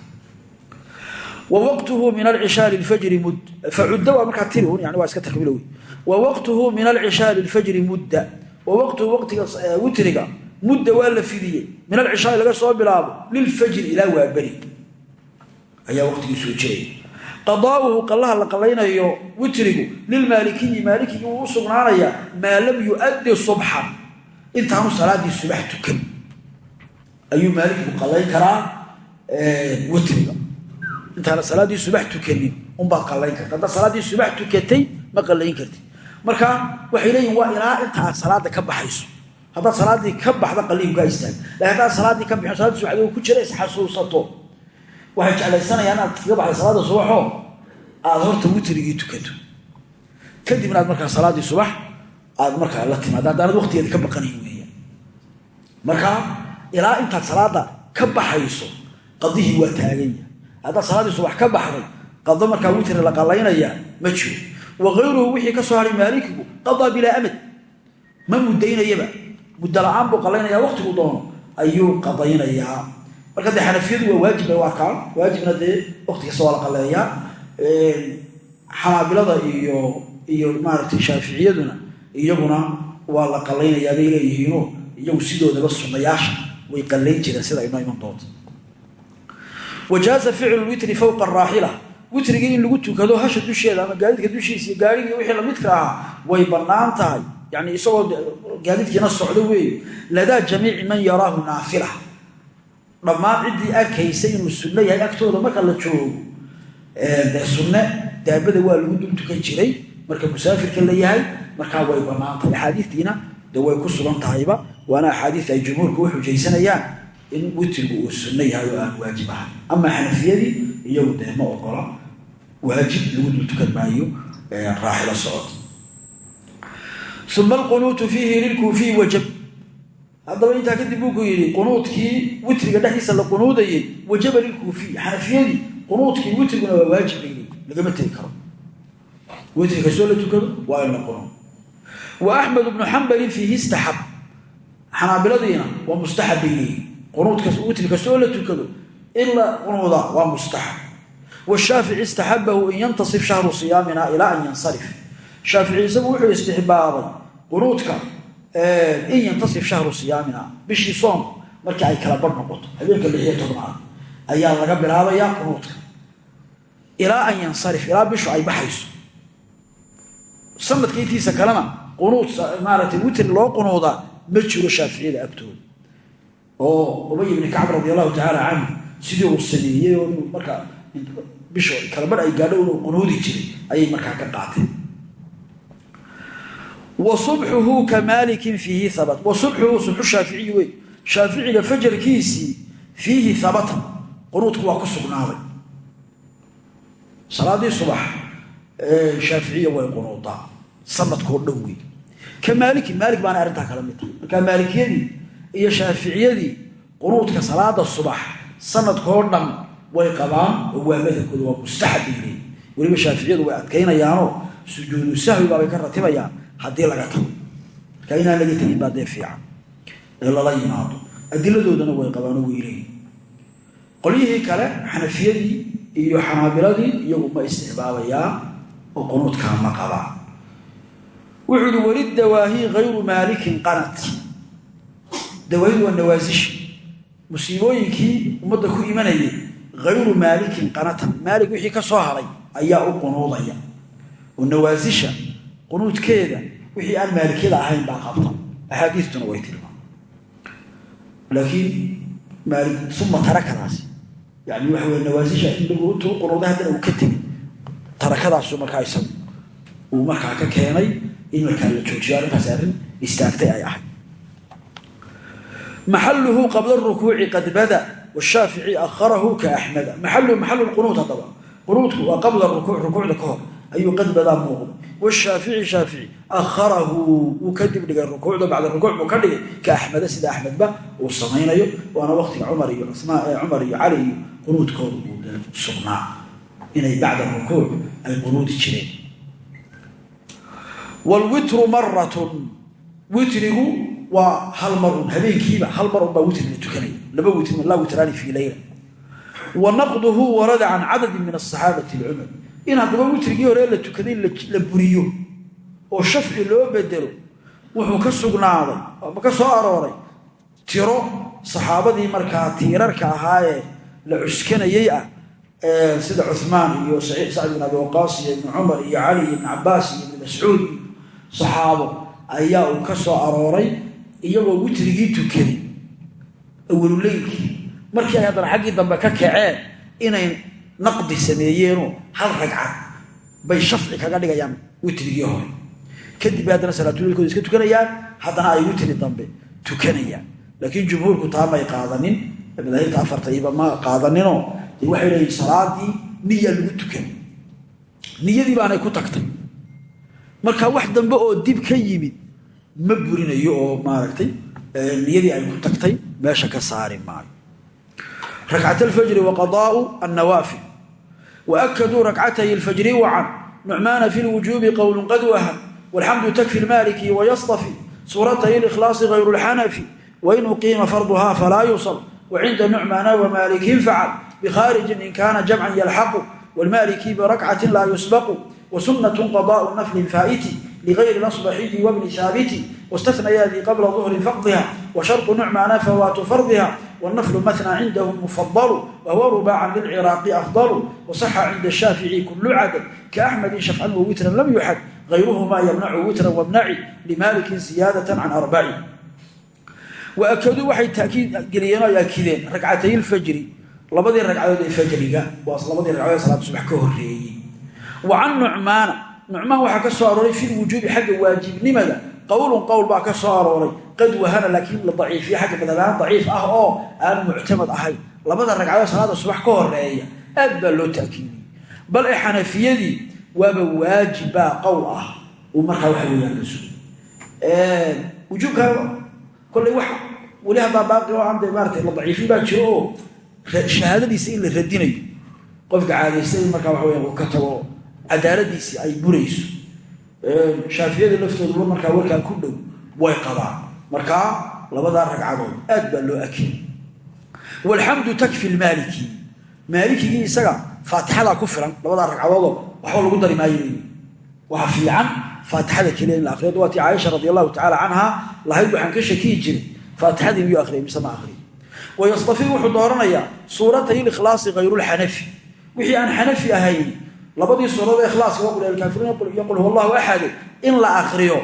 A: wa waqtuhu min alcishaa lilfajri mud facudda waa markaa tiri un yani waa iska takmiilo wey wwaqtuhu min alcishaa lilfajri mudda. Wa waqtuhu waqtiga witriga mudda waa la fidiyey. Min alcishaai laga soo bilaabo lilfajri ilaa waa beri ayaa waqtigiisuu jiray qadaauhu qallaha la qallaynayo witrigu lilmaalikiyi maalikigi wuu u sugnaanayaa maa lam yuaddi subxan intaanu salaadii subax tukan. Ayuu maalikigu qallayn karaa witriga. Intaana salaaddii subax tukanin unbaad qallayn karta. Haddaad salaaddii subax tukatay ma qallayn karti. Marka waxay leeyihiin waa ilaa inta aad salaada ka baxayso. Haddaad salaaddii ka baxda qaliinku kaa istaag laakiin haddaad ka bixin salaadii subaxdii ku jira isxasuusato waxay jeclaysanayaan inaad kaga baxday salaada subaxoo aada horta witrigii tukato. Kadibna aad markaa salaaddii subax aad markaa la timaado haddaanad waqtigeeda ka baqanayn weeyaan. Marka ilaa intaad salaada ka baxayso qadihii waa taaganya haddaad salaaddii subax ka baxday qado markaa witri la qalaynaya ma jiro. Wa hayruhu wixii ka soo haray maalikigu qadaa bilaa amad. Ma muddaynayaba. Muddo la'aan buu qalaynaya waqtigu doono ayuu qadaynayaa marka dee xanafiyadu waa waajib bay u arkaan. Waajibna dee waqti kasta waa la xanaabilada iyo iyo maaragtay shaaficiyaduna iyaguna waa la qalaynayaa bay iyagu sidoodaba sunnayaasha way qallayn jireen sida inoo iman doonto. Wajaaza ficlu witri fowqa araaxila witrigii in lagu tukado hasha dusheeda ama gaadiidka dushiisa iyo gaarigii wixii lamidka ahaa way bannaan tahay. Yani isagoo gaadiidkiina socdo weeye ladaa jamiici man yaraahu naafila dhammaan ciddii arkaysa inuu sunno yahay agtooda marka la joogo dee daabada waa lagu dul tukan jiray marka musaafirka la yahay markaa way bannaan tahay axaadiistiina de way ku sugan tahayba waana axaadiis ay jumhuurku u xujaysanayaan in witrigu uu sunno yahay oo aan waajib ahay. Ama xanafiyadii iyagu dee ogola waajib lagu dul maayo raaxilo socod. Uma alqunuutu fiihi lilkuufiyi wajab haddaba intaa kadib buu ku yidhi qunuudkii witriga dhexdiisa la qunuudayay wajaba lilkuufiyi xanafiyadii qunuudkii witriguna waa waajib bayli lagama tegi karo. Witri kastoo la tukado waa in la qunuud wa axmed bnu xambalin fiihi istaxab. Xanaabiladiina waa mustaxab bay leeyihiin qunuudka witri kastoo la tukado in la qunuuda waa mustaxab. Washaafici istaxabahu in yantasif shahru siyaamina ilaa an yansarif. Shaafici isagu wuxuu istixbaabay qunuudka in yantasif shahru siyaamina bishii soom markii ay kala badh noqoto habeenka lixiyo tobnaad ayaa laga bilaabayaa qunuudka ilaa an yansarif ilaa bishu ay baxayso sanadka intiisa kalena qunuud maaragtay witr loo qunuudaa ma jiro shaaficiyada agtooda oo ubay ibni kacb radi allahu tacaala canhu sidii uu sameeyey oo inuu markaa bishu kala badh ay gaadho inuu qunuudi jiray ayay markaa ka qaateen wa subxuhu ka maalikin fiihi habat wa subxuhu subxu shaaficiyi wey. Shaaficiga fajarkiisii fiihi habatan qunuudku waa ku sugnaaday. Salaadii subax shaaficiya way qunuudaa sanadkoo dhan wey. Ka maalikin maalik baana arrintaa kala mid tahay. Markaa maalikiyadii iyo shaaficiyadii qunuudka salaada subax sanadkoo dhan way qabaan oo waa madhabkooda waa mustaxab bay leeyiin weliba shaaficiyadu baabay ka ratibayaan haddii laga tago markaa inaan laga tegin baa dee fiican. Ee lala yimaado. Adiladoodana way qabaanoo way leeyiin qolyihii kale xanafiyadii iyo xanaabiladii iyagu ma istixbaabayaan oo qunuudkaa ma qabaan wuxuu ihi weli dawaahi hayru maalikin qanat. Dawaahidu waa nawaasishi musiibooyinkii ummadda ku imanayay hayru maalikin qanatan. Maalik wixii ka soo haray ayaa u qunuudaya. Oo nawaasisha qunuudkeeda wixii aan maalikiyada ahayn baa qabta axaadiistuna way tilmaam laakiin uma tarakadaasi. Yani waxa wey nawaasisha in lagu qunuuda haddana uu ka tegay tarakadaasu markaa uu markaa ka keenay in markaa la joojiyo arrintaas arrin istaagtay ay ahayd. Maxaluhu qabla rukuuci qad bada washaafici aharahu ka axmeda maxaluhu maxalu qunuud haddaba. Qunuudku waa qabla rukuuc rukuucda ka hor. Ayuu qad badaa washaafici shaafici aharahu wuu ka dibdhigay rukuucda bacda rukuuc buu ka dhigay ka axmeda sida axmedba uu samaynayo waana waqtiga cumar iyo cumar iyo cali iyo qunuudkooda uu sugnaa inay bacda rukuuc ay qunuudi jireen wlwitru maratun witrigu waa hal marun habeenkiiba hal mar un baa witri la tukanaya laba witr laa witraani fii leyla wa naqduhu warada can in haddaba witrigii hore la tukaday la buriyo oo shafci loo bedelo wuxuu ka sugnaaday ama ka soo arooray. Tiro saxaabadii markaa tiirarka ahaayee la cuskanayey ah sida cumaan iyo sacd bin abi waqaas iyo ibni cumar iyo cali iyo ibni cabaas iyo ibni mascuud iyo saxaabo ayaa uu ka soo arooray iyagoo witrigii tukaday awaluleylkii markii ay haddana xaggii dambe ka kaceen inay naqdi sameeyeenoo hal ragcad bay shafci kaga dhigayaan witrigii hore. Kadib haddana salaatuleylkooda iska tukanayaan haddana ay witri dambe tukanayaan. Laakiin jumhuurku taa qaadanin madaahibta afartaiba ma qaadaninoo waxay leeyihiin salaadii niyaa lagu tukan. Niyadii baanay ku tagtay. Marka wax dambe oo dib ka yimid ma burinayo oo maaragtay niyadii ay ku tagtay meesha ka saari maayo. Rakcat alfajri wa qadaau waakaduu rakcatay alfajri wacan nucmaana fi lwujuubi qowlun qad wahan walxamdu takfi lmaliki wayastafi suuratay likhlaasi hayru lxanafi wain uqiima farduha falaa yusal wacinda nucmaana wamaalikin facal bikharijin in kaana jamcan yalxaqu wlmaliki birakcatin laa yusbaqu wasunatu qadaau naflin faa'iti ligayri lasbaxiyi wabni saabiti wastatnayaadii qabla duhrin faqdiha washarqu nucmaana fawaatu fardiha wanaflu matnaa cindahum mufadalu wahuwa rubaacan lilciraaqi afdalu wasaxa cinda shaafici kulu cadad kaaxmedin shafcan wawitran lam yuxad غayruhmaa ymnacu witran wamnaci limalikin ziyaadaة can arbaci waakaduu waxay taakiid geliyeen oo ay akideen ragcatay lfajri labadii ragcadood ee fajriga waa labadii ragcadood salaada subax ka horeeyey wa can nucmaana nucmaan waxaa ka soo arooray fi lwujuubi xagga waajibnimada qowlun qowl baa ka soo arooray qad wahana laakiin la labada ragcadood salaada subax ka horreeya aad baa loo taakiidiyey bal ee xanafiyadii waaba waajibbaa qowl ah. Uu markaa waxa weeyaan ka sugo. Wujuubka kolley wax weli haddaa baaqi oo aan de maarata la daciifin baa jiro oo shahaadadiisa in la radinayo. Qofka caadaystay markaa waxa weya uu ka tago cadaaladiisii ay burayso. Shaafiyada laftooduba markaa warkaa ku dhow way qabaan. Markaa labadaa ragcadood aad baa loo akiyay walxamdu takfi lmaaliki. Maalikigii isaga faatixadaa ku filan labadaa ragcadoodoo waxba lagu dari maayo. Waxa fiican faatixada keliya in la akriyo waatii caaisha radi allahu tacala canha lahayd waxaan ka shakiyi jiray faatixadii miyuu akriyay mise ma akriyo wayastafi wuxuu dooranayaa suuratay likhlaasi hayrulxanafi wixii aan xanafi ahayn labadii suurada ikhlaaska waqul alkaafiruun iyo qul huwa allahu axade in la akriyo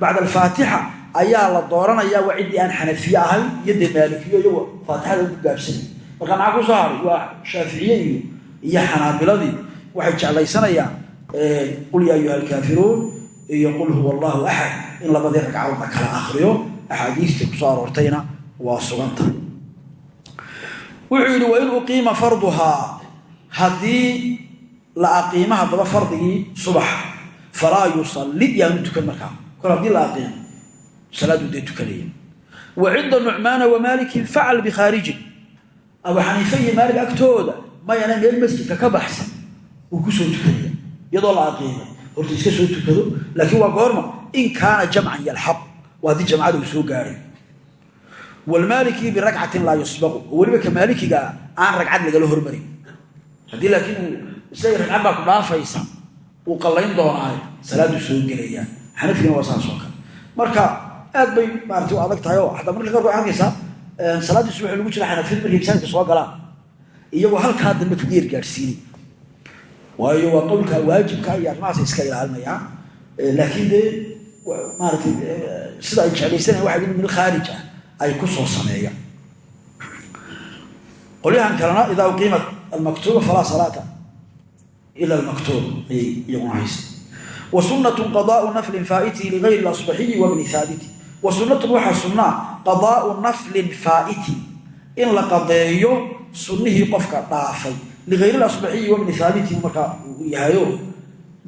A: bacda alfaatixa ayaa la dooranayaa waa ciddii aan xanafiye ahayn iyo dee maalikiyo iyagu faatixada ugu gaabsanay marka maxaa ku soo haray? Waa shaaficiye iyo iyo xanaabiladii waxay jeclaysanayaan qul yaa ayuha alkaafiruun iyo qul huwa allahu axad in labadii ragcadood la kala akriyo axaadiistii ku soo aroortayna waa suganta. Wuxuu yidhi wain uqiima farduhaa. Haddii la aqiimo haddaba fardigii subax falaa yusalli yaanu tukan markaa. Kol haddii la aqiimo salaaduu dee tukanaya wa cinda nucmaana wa maalikin facal bikhaarijin abu xaniife iyo maalig agtooda mayana meel masjidka ka baxsan uu ku soo tukanaya iyadoo la aqiimo horta iska soo tukado laakiin waa goorma in kaana jamcan yalxaq waa haddii jamcada uu soo gaaray. Wlmaaliki birakcatin laa yusbaqu oo ka maalikigaa aan ragcad lagala hormarin. Haddii laakiin uu baa ku dhaafaysa uu qallayn doonaayo salaaduu soo gelayaa xanafigina waa saas marka aad bay maarata u adag tahay oo hataa marka qaarkood arkaysaa salaaddii subax lagu jira xanafiyad markay masaajidka soo galaan iyagoo halkaa dambe ka geer gaadhsiinay waayo waa qowlka waajibka iyo arrimahaas iska ilaalinayaan laakiin dee maaratay sida ay jeclaysanayan waxa min khaarij ah ay ku soo sameeyaan qolyahan kalena idaa uqiimat almaktuuba falaa salaata ila almaktuub ayay iyaguna haysa wa sunnatun qadaau naflin faa'iti ligayri اlasbaxiyi wabni wa sunnatun waxaa sunnaa qadaau naflin faa'iti in la qadeeyo sunnihii qofka dhaafay. Ligayri lasbaxiyi wabni haabiti markaa uu yahayo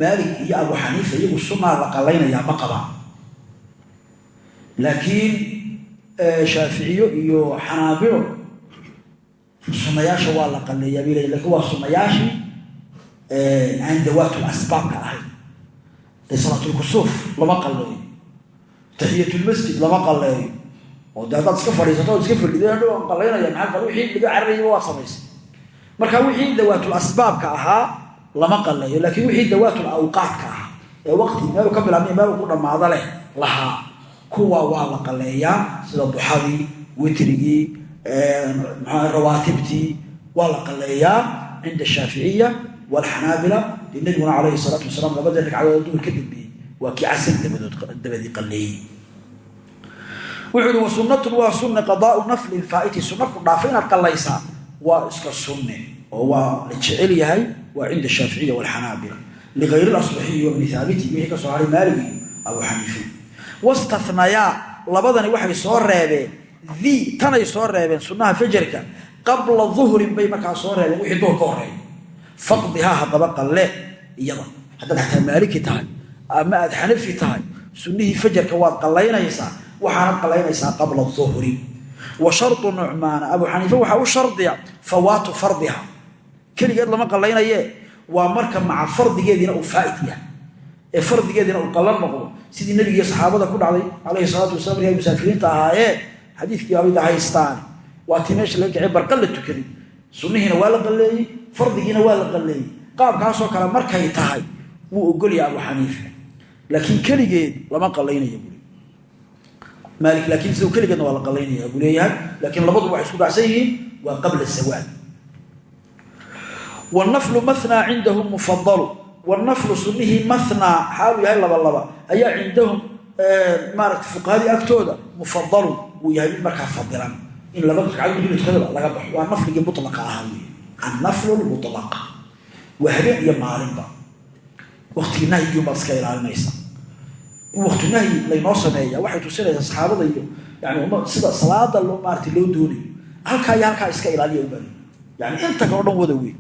A: maalik iyo abu xaniifa iyagu sunnaa la qalaynayaa ma qabaan laakiin shaaficiyo iyo xanaabilo sunayaasha waa la qaleeyaa bay leeyiin laakiin waa sunayaashii aan dawaatul asbaabka ahayn dee lama qaleeyo taxiyatulmasjid lama qaleeyo oo dee haddaad iska fadhiisato ood iska qalaynaya maxaa kale? Wixii laga cararayaba waa samaysay marka wixii dawaatul asbaabka ahaa lama qaleeyo laakiin wixii dawaatul awqaadka ahaa ee waqti meelu ka bilaabmay meelu ku dhammaado leh lahaa. Kuwa waa la qaleeyaa sida duxadii witrigii rawaatibtii waa la qaleeyaa cinda ashaaficiya walxanaabila dee nabiguna calayhi salaatu wasalaam labadii ragcadood ka dambeeyey waa kii casar dabadii qaleeyey wuxuu ihi wa sunnatun waa sunne qadaau naflin faa'iti sunna ku dhaafa inaad qallaysaa waa iska sunne oo waa la jecel yahay waa cinda ashaaficiya walxanaabila ligayri lasbaxiyi wabni haabiti wixii ka soo haray maalig iyo abu xaniife wastanayaa labadani waxay soo reebeen di tanay soo reebeen sunnaha fajarka. Qabla duhrin bay markaa soo reebeen wixii duhur ka horreeya iyada. Haddaad xataa ama aad xanafi tahay sunnihii fajarka waad qallaynaysaa waxaanad qalaynaysaa qabla duhri wa shardu nucmaana abu xaniife waxaa u shardiya fawaatu fardiha. Keligeed lama qalaynaye waa marka maca fardigeediina uu faaid yahay. Ee fardigeediina uu qallan noqdo. Sidii nebigiiyo saxaabada ku dhacday calayhi salaatu wasalaam markay musaafiriinta ahaayeen xadiidkii abida haystaane waa tii meesha laga kacay barqal la tukaday waa la qalleeyey fardigiina waa la qalleeyey. Qaabkaasoo kale markay tahay wuu ogolya abu xaniifa laakiin keligeed lama qalaynaya bui maali laakiin sidau keligeedna waa la qalaynaya buu leeyahay laakiin labaduba waxay isku dhacsan yihiin waa qabla sawaal wanaflu manaa cindahum mufadalu wanaflu sunnihii manaa xaaluu yahay laba laba ayaa cindahum maarata fuqahadii agtooda mufadalun wuu yahay mid fadilan in laba ragcad markii la tukadaba laga baxo. Waa nafligii mulaqa ahaa wey annaflu lmulaq waa habeen iyo maalinba waktigii nahyigiibaad iska ilaalinaysa in wakti nahyi laynoo sameeya waxay tusinaysaa saxaabada iyo yani sida salaada maarata loo doonayo halkaa iyo halkaa iska ilaaliya ubali yani inta kaleo dhan wada wey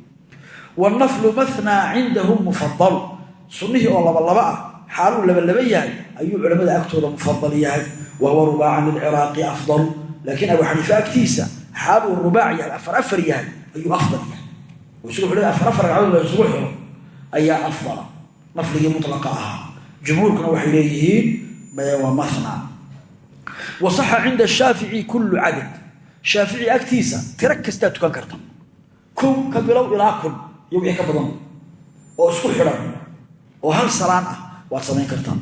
A: wanaflu manaa cindahum mufadalu sunnihii oo labalaba ah xaaluu labalaba yahay ayuu culamada agtooda mufadal yahay wahuwa rubaacan lilciraaqi afdalu laakiin abu xaniife agtiisa xaaluu rubaac yahay afar afar yahay ayuu afdal yahay afar ragcadood la isugu xiro ayaa afdala nafligii mutlaqa ahaa jumhuurkuna waxay leeyihiin waa mana wasaxa cinda shaafici kullu cadad shaafici agtiisa tiro kastaa tukan karta. Kow ka bilow ilaa kun iyo wixii ka badan oo isku xidhan oo hal salaan ah waad samayn kartaa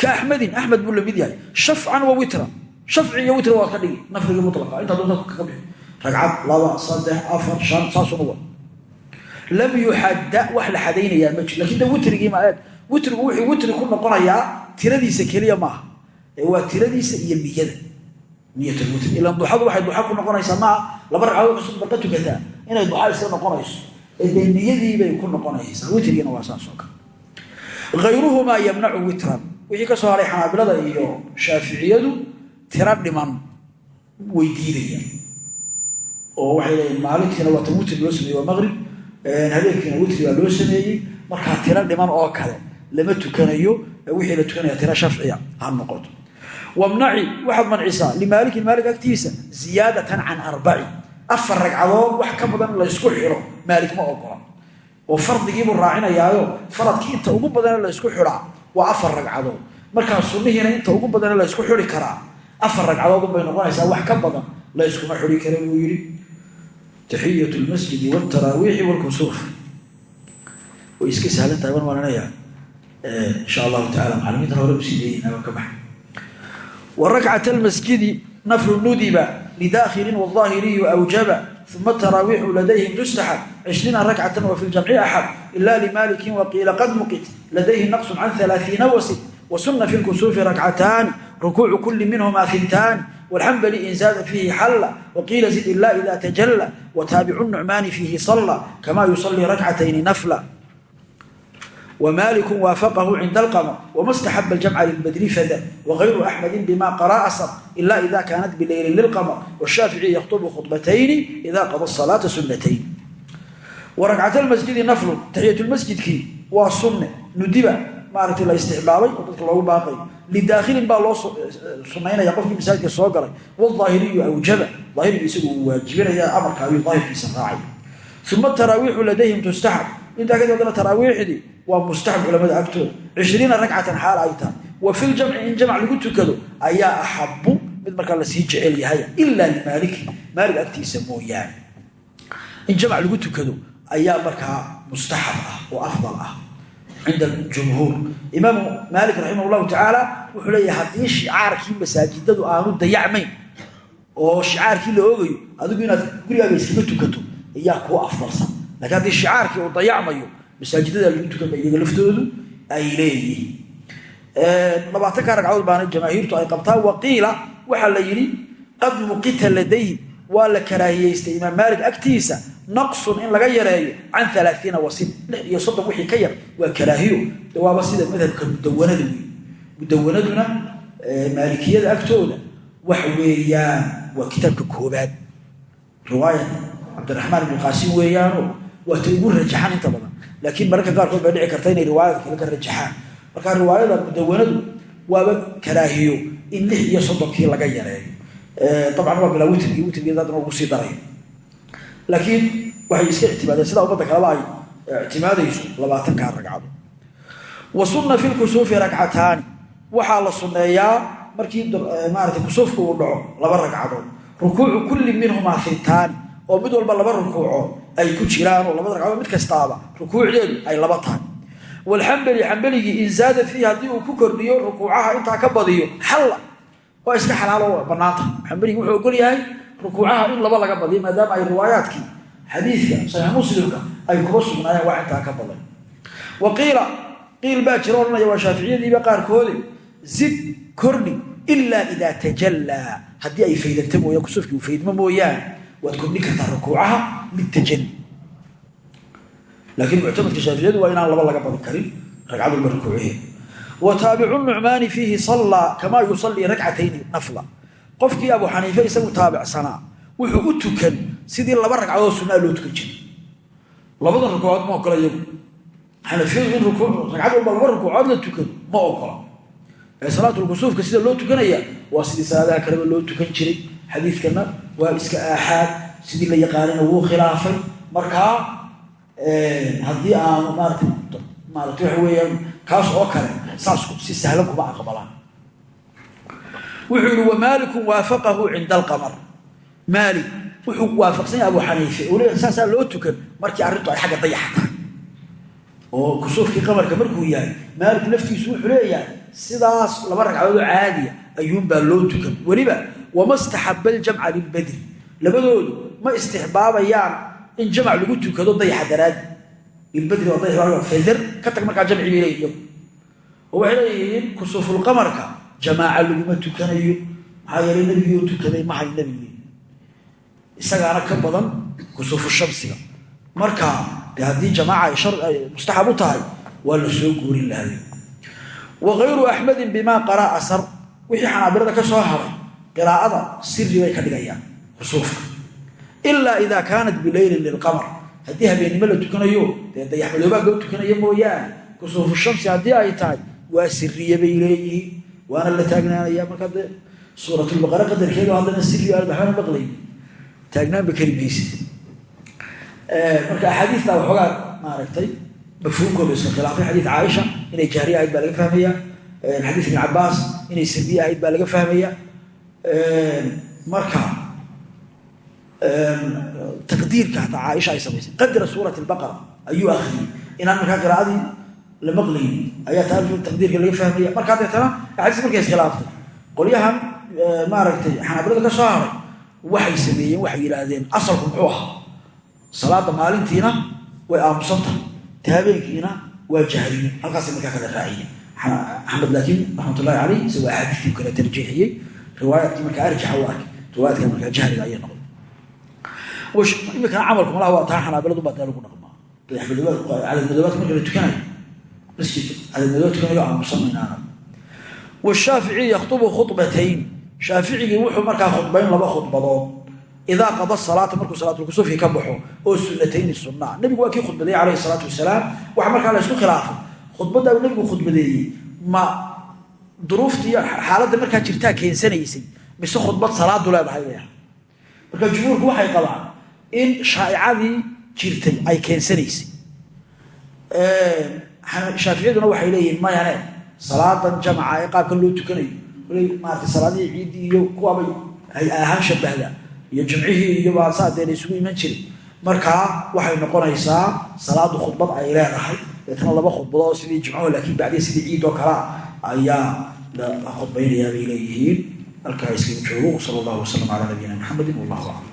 A: ka axmedin axmed buu la mid yahay shafcan wa witran. Shafci iyo witra waad ka dhigi nafligii mulaqa intaa doonta kaga bixi. Ragcad laba saddex afar shan saasuna wa lam yuxadda wax la xadaynayaa ma jiro laakiin de witrigii ma eeg witrigu wuxuu witri ku noqonayaa tiradiisa keliya maaha. Ee waa tiradiisa iyo niyada niyatwitr ilan duxadu waxay duxa ku noqonaysaa maa laba ragcadood cusub baqa tukataa inay duxa iska noqonayso. Ee dee niyadiibay ku noqonaysaa. Witrigiina waa saas oo kale. Ayruhumaa yamnacu witran. Wixii ka soo haray xanaabilada iyo shaaficiyadu tiro dhiman way diidayaan oo waxay leeyiin maalintiina waa tan witri loo maqrib habeenkiina witri baa loo sameeyey markaa tiro dhiman oo kale lama tukanayo wixii la tukanaya tiro shafciya ha noqoto. Wamnaci waxaad mancisaa limaalikin maalik agtiisa ziyaadatan can arbaci. Afar ragcadood wax ka badan laysku xiro maalik ma ogola. Oo fardigiibuu raacinayaayo faradkii inta ugu badane laysku xidaa waa afar ragcadood. Markaa sunnihiina inta ugu badane laysku xidi karaa afar ragcadood unbay noqonaysaa wax ka badan layskuma xidi kara buu yidhi taxiyat lmasjidi wtaraawiixi wlkusuuf way iska sahlan tahay ban maranaya insha allahu taala macalimiintan hore usii leeyihin ka baxay warakcat almasjidi naflu nudiba lidakhilin wاظaahiriyu awjaba uma taraawiixu ladayhim tustaxab cishriina rakcatan wafi ljamci axad ila limaalikin waqiila qad muqit ladayhi naqsu can ثalaaثiina wasit wasuna fi lkusuufi rakcataani rukuucu kuli minhuma fintaani wاlxambli in zaada fiihi xalla waqiila zid ila ida tajalla wataabicu nucmaani fiihi salla kama yusalii rakcatayni nafla wmaliku waafaqahu cinda alqamr wma staxaba aljamca lilbadri fada wغayru axmedi bima qara asr ila ida kaanat bileyli lilqamr washaafici yaktubu khudbatayni ida qada salaata sunatayn warakcat almasjidi naflun taxiyatulmasjidkii waa sunne nudiba maaragtay la istixbaabay oo dadka loogu baaqay. Lidaakhilin baa loo sunaynaya qofkii masaajidka soo galay. Wاظaahiriyu awjaba. Aahirigu isagu waajibinaya amarka ayuu daahirkiisa raacay. Uma taraawiixu ladayhim tustaxab. Intaa kadib haddana taraawiixdii waa mustaxab culamada agtooda. Cishriina ragcatan xaal ay tahay. Wa fi ljamci in jamc lagu tukado ayaa axabu mid markaa la sii jecel yahay ilaa limaaliki maalik agtiisa mooyaane. In jamc lagu tukado ayaa markaa mustaxab ah oo afdal ah cinda jumhuur imaamu maalik raximah llahu tacaala wuxuu leeyahay haddii shicaarkii masaajidadu aanu dayacmayn oo shicaarkii la oogayo adigu inaad gurigaaga iskaga tukato ayaa kuu afdalsan lakiin haddii shicaarkii uu dayacmayo masaajidada lagu tukanba iyaga laftoodu ay leeyihiin labaatanka ragcadood baana jamaahiirtu ay qabtaa waqiila waxaa la yidhi qad muqita ladayhi waa la karaahiyeystay. Imaam maalik agtiisa naqsun in laga yareeyo can alaaiina wasin lix iyo soddon wixii ka yar waa karaahiyo. De waaba sida madhabka mudawanada wey mudawanaduna maalikiyada agtooda wax weeyaan waa kitaabka koobaad riwaayat cabdiraxmaan ibn qaasim weeyaano waa ta ugu rajaxaan inta badan. Laakiin mararka qaarkood bay dhici karta inay riwaayada kale ka rajaxaan. Marka riwaayada mudawanadu waaba karaahiyo in lix iyo soddonkii laga yareeyo dabcan waa bilaa witrigii witrigii dadna ugu sii daray laakiin waxay iska ictimaadeen sidaa ummadda kaleba ay ictimaadayso labaatankaa ragcado wa sunna fi lkusuufi ragcataani waxaa la sunneeyaa markii maarata kusuufka uu dhaco laba ragcadood rukuucu kulli minhumaa fintaani oo mid walba laba rukuucood ay ku jiraan oo labada ragcadood mid kastaaba rukuucdeedu ay laba tahay walxambali xambaligii in zaada fiihi haddii uu ku kordhiyo rukuucaha intaa ka badiyo xalla waa iska xalaalo bannaanta xambaligi wuxuu ogol yahay rukuucaha in laba laga badiyo maadaama ay riwaayaadkii xadiidka saxiix muslimka ay kuba sugnaayeen waa intaa ka badan wa qiila qiil baa jiro odhanaya waa shaaficiyadiiba qaarkoode zid kordhi ilaa idaa tajallaa haddii ay faydanta mooyaan kusufkii uu faydmo mooyaane waad kordhin kartaa rukuucaha litajalli laakiin muctamadka shaaficiyadu waa inaan laba laga badin karin ragcad walba rukuucihe wa taabicu nucmaani fiihi sallaa kamaa yusallii ragcatayni nafla. Qofkii abu xaniife isagu taabicsanaa wuxuu u tukan sidii laba ragcadood sunaa loo tukan jiray labada rukuucood ma ogola iyagu. Xanafiyadu in ragcad walba laba rukuucood la tukan ma ogola. Ee salaatulkusuufka sida loo tukanaya waa sidii salaadaha kaleba loo tukan jiray. Xadiidkana waa iska aaxaad sidii la yaqaanina wuu khilaafay. Markaa haddii aanu maarata maarata waxa weeyaan kaas oo kale saas si sahlan kuma aqbalaan. Wuxuu yihi wamaalikun waafaqahu cinda alqamar. Maalik wuxuu waafaqsan yahay abu xaniife. Leeyahay saasaa loo tukan markii arrintu ay xagga dayaxa oo kusuufkii qamarka markuu yahay maalik laftiisu wuxuu leeyahay sidaas laba ragcadood oo caadiya ayuunbaa loo tukan. Weliba wama staxaba aljamca lilbadri labadoodu ma istixbaabayaan in jamc lagu tukado dayaxa daraadi dayax faydar ka tag markaa jamci bay leeyihiin oo waxay leeyihiin kusuufulqamarka jamaaca laguma tukanayo. Maxaa yeelay nebigii oo tukaday mahay nebigii isagaana ka badan kusuufu shamsiga. Marka de haddii jamaaca ay mustaxab u tahay waa la soo guurin lahay. Wa gayru axmedin bimaa qaraa asar wixii xanaabilada ka soo haray qiraa'ada siri ka dhigayaan kusuufka. Ilaa lilqamar haddii habeennimo la tukanayo dee dayaxmadoobaag loo tukanayo mooyaane. Kusuufu shamsi haddii ay tahay waa siriye bay leeyihiin waana la taagnaanaya markaa dee. Suuratulbaqara qadarkeedu haddana siri waxbana maqlayn taagnaanba kari mayse marka axaadiistaa waxoogaa maaragtay mafhuumkooda iska khilaafay xadiid caaisha inay jahriye ahayd baa laga fahmaya xadiid ibn cabaas inay sirriye ahayd baa laga fahmaya. Marka taqdiirka hataa caaisha ay samaysay qadra suurat albaqara. Ayuu akriyey inaan markaa qiraa'adii la maqlayn ayaa taqdiirka laga fahmaya markaa deetana axaadiis markay iskhilaaftay qolyahan maaragtay xanaabilada ka soo haray waxay sameeyeen waxay yidhaahdeen asalku muxuu ahaa? Salaada maalintiina way aamusan tahay ta habeenkiina waa jahriye halkaasay markaa kala raaciye axmed laakiin raxmatullahi caleyh isagoo axaadiistii kala tarjiixiyey riwaayaadkii markaa arjaxa u arkay. Riwaayaadka markaa jahriga ayay noqday imikana camalku malaha waa taa xanaabiladu baa dee lagu dhaqmaa. Cadadmadoobaadka marka la tukanayo. Masjidka cadadmadooba tukanayo aamusanaynaana washaaficiy yakhtubu khubatayn shaaficigii wuxuu markaa khudbayn laba khudbadood. Idaa qada salaata markuu salaatulkusuufkii ka baxo oo sunatayni sunaa nabigu waa kii khudbadeeyey calayhi salaatu wasalaam. Waxa markaa la ysku khilaafay khudbaddaa uu nabigu khudbadeeyey ma duruuftii xaaladda markaa jirtaa keensanaysay mise khudbad salaadu leedahay marka jumhuurku waxay qabaan in shaa'icadii jirtay ay keensanaysay shaaficiyaduna waxay leeyihiin mayane salaadan jamaca ee qaabkan loo tukanayo maarata salaadihii ciiddii iyo kuwaabay hay ahaan shabahda iyo jimcihii iyo baasaa dee la isugu iman jiray markaa waxay noqonaysaa salaadu khudbad ay leedahay deetna laba khudbadood sidii jimcaho laakiin bacdiya sidii ciid oo kalea ayaa la khudbaynayaa bay leeyihiin. Halkaa iskaga joogo sal allahu wasalam calaa nabiyina maxamedin wallahu aclam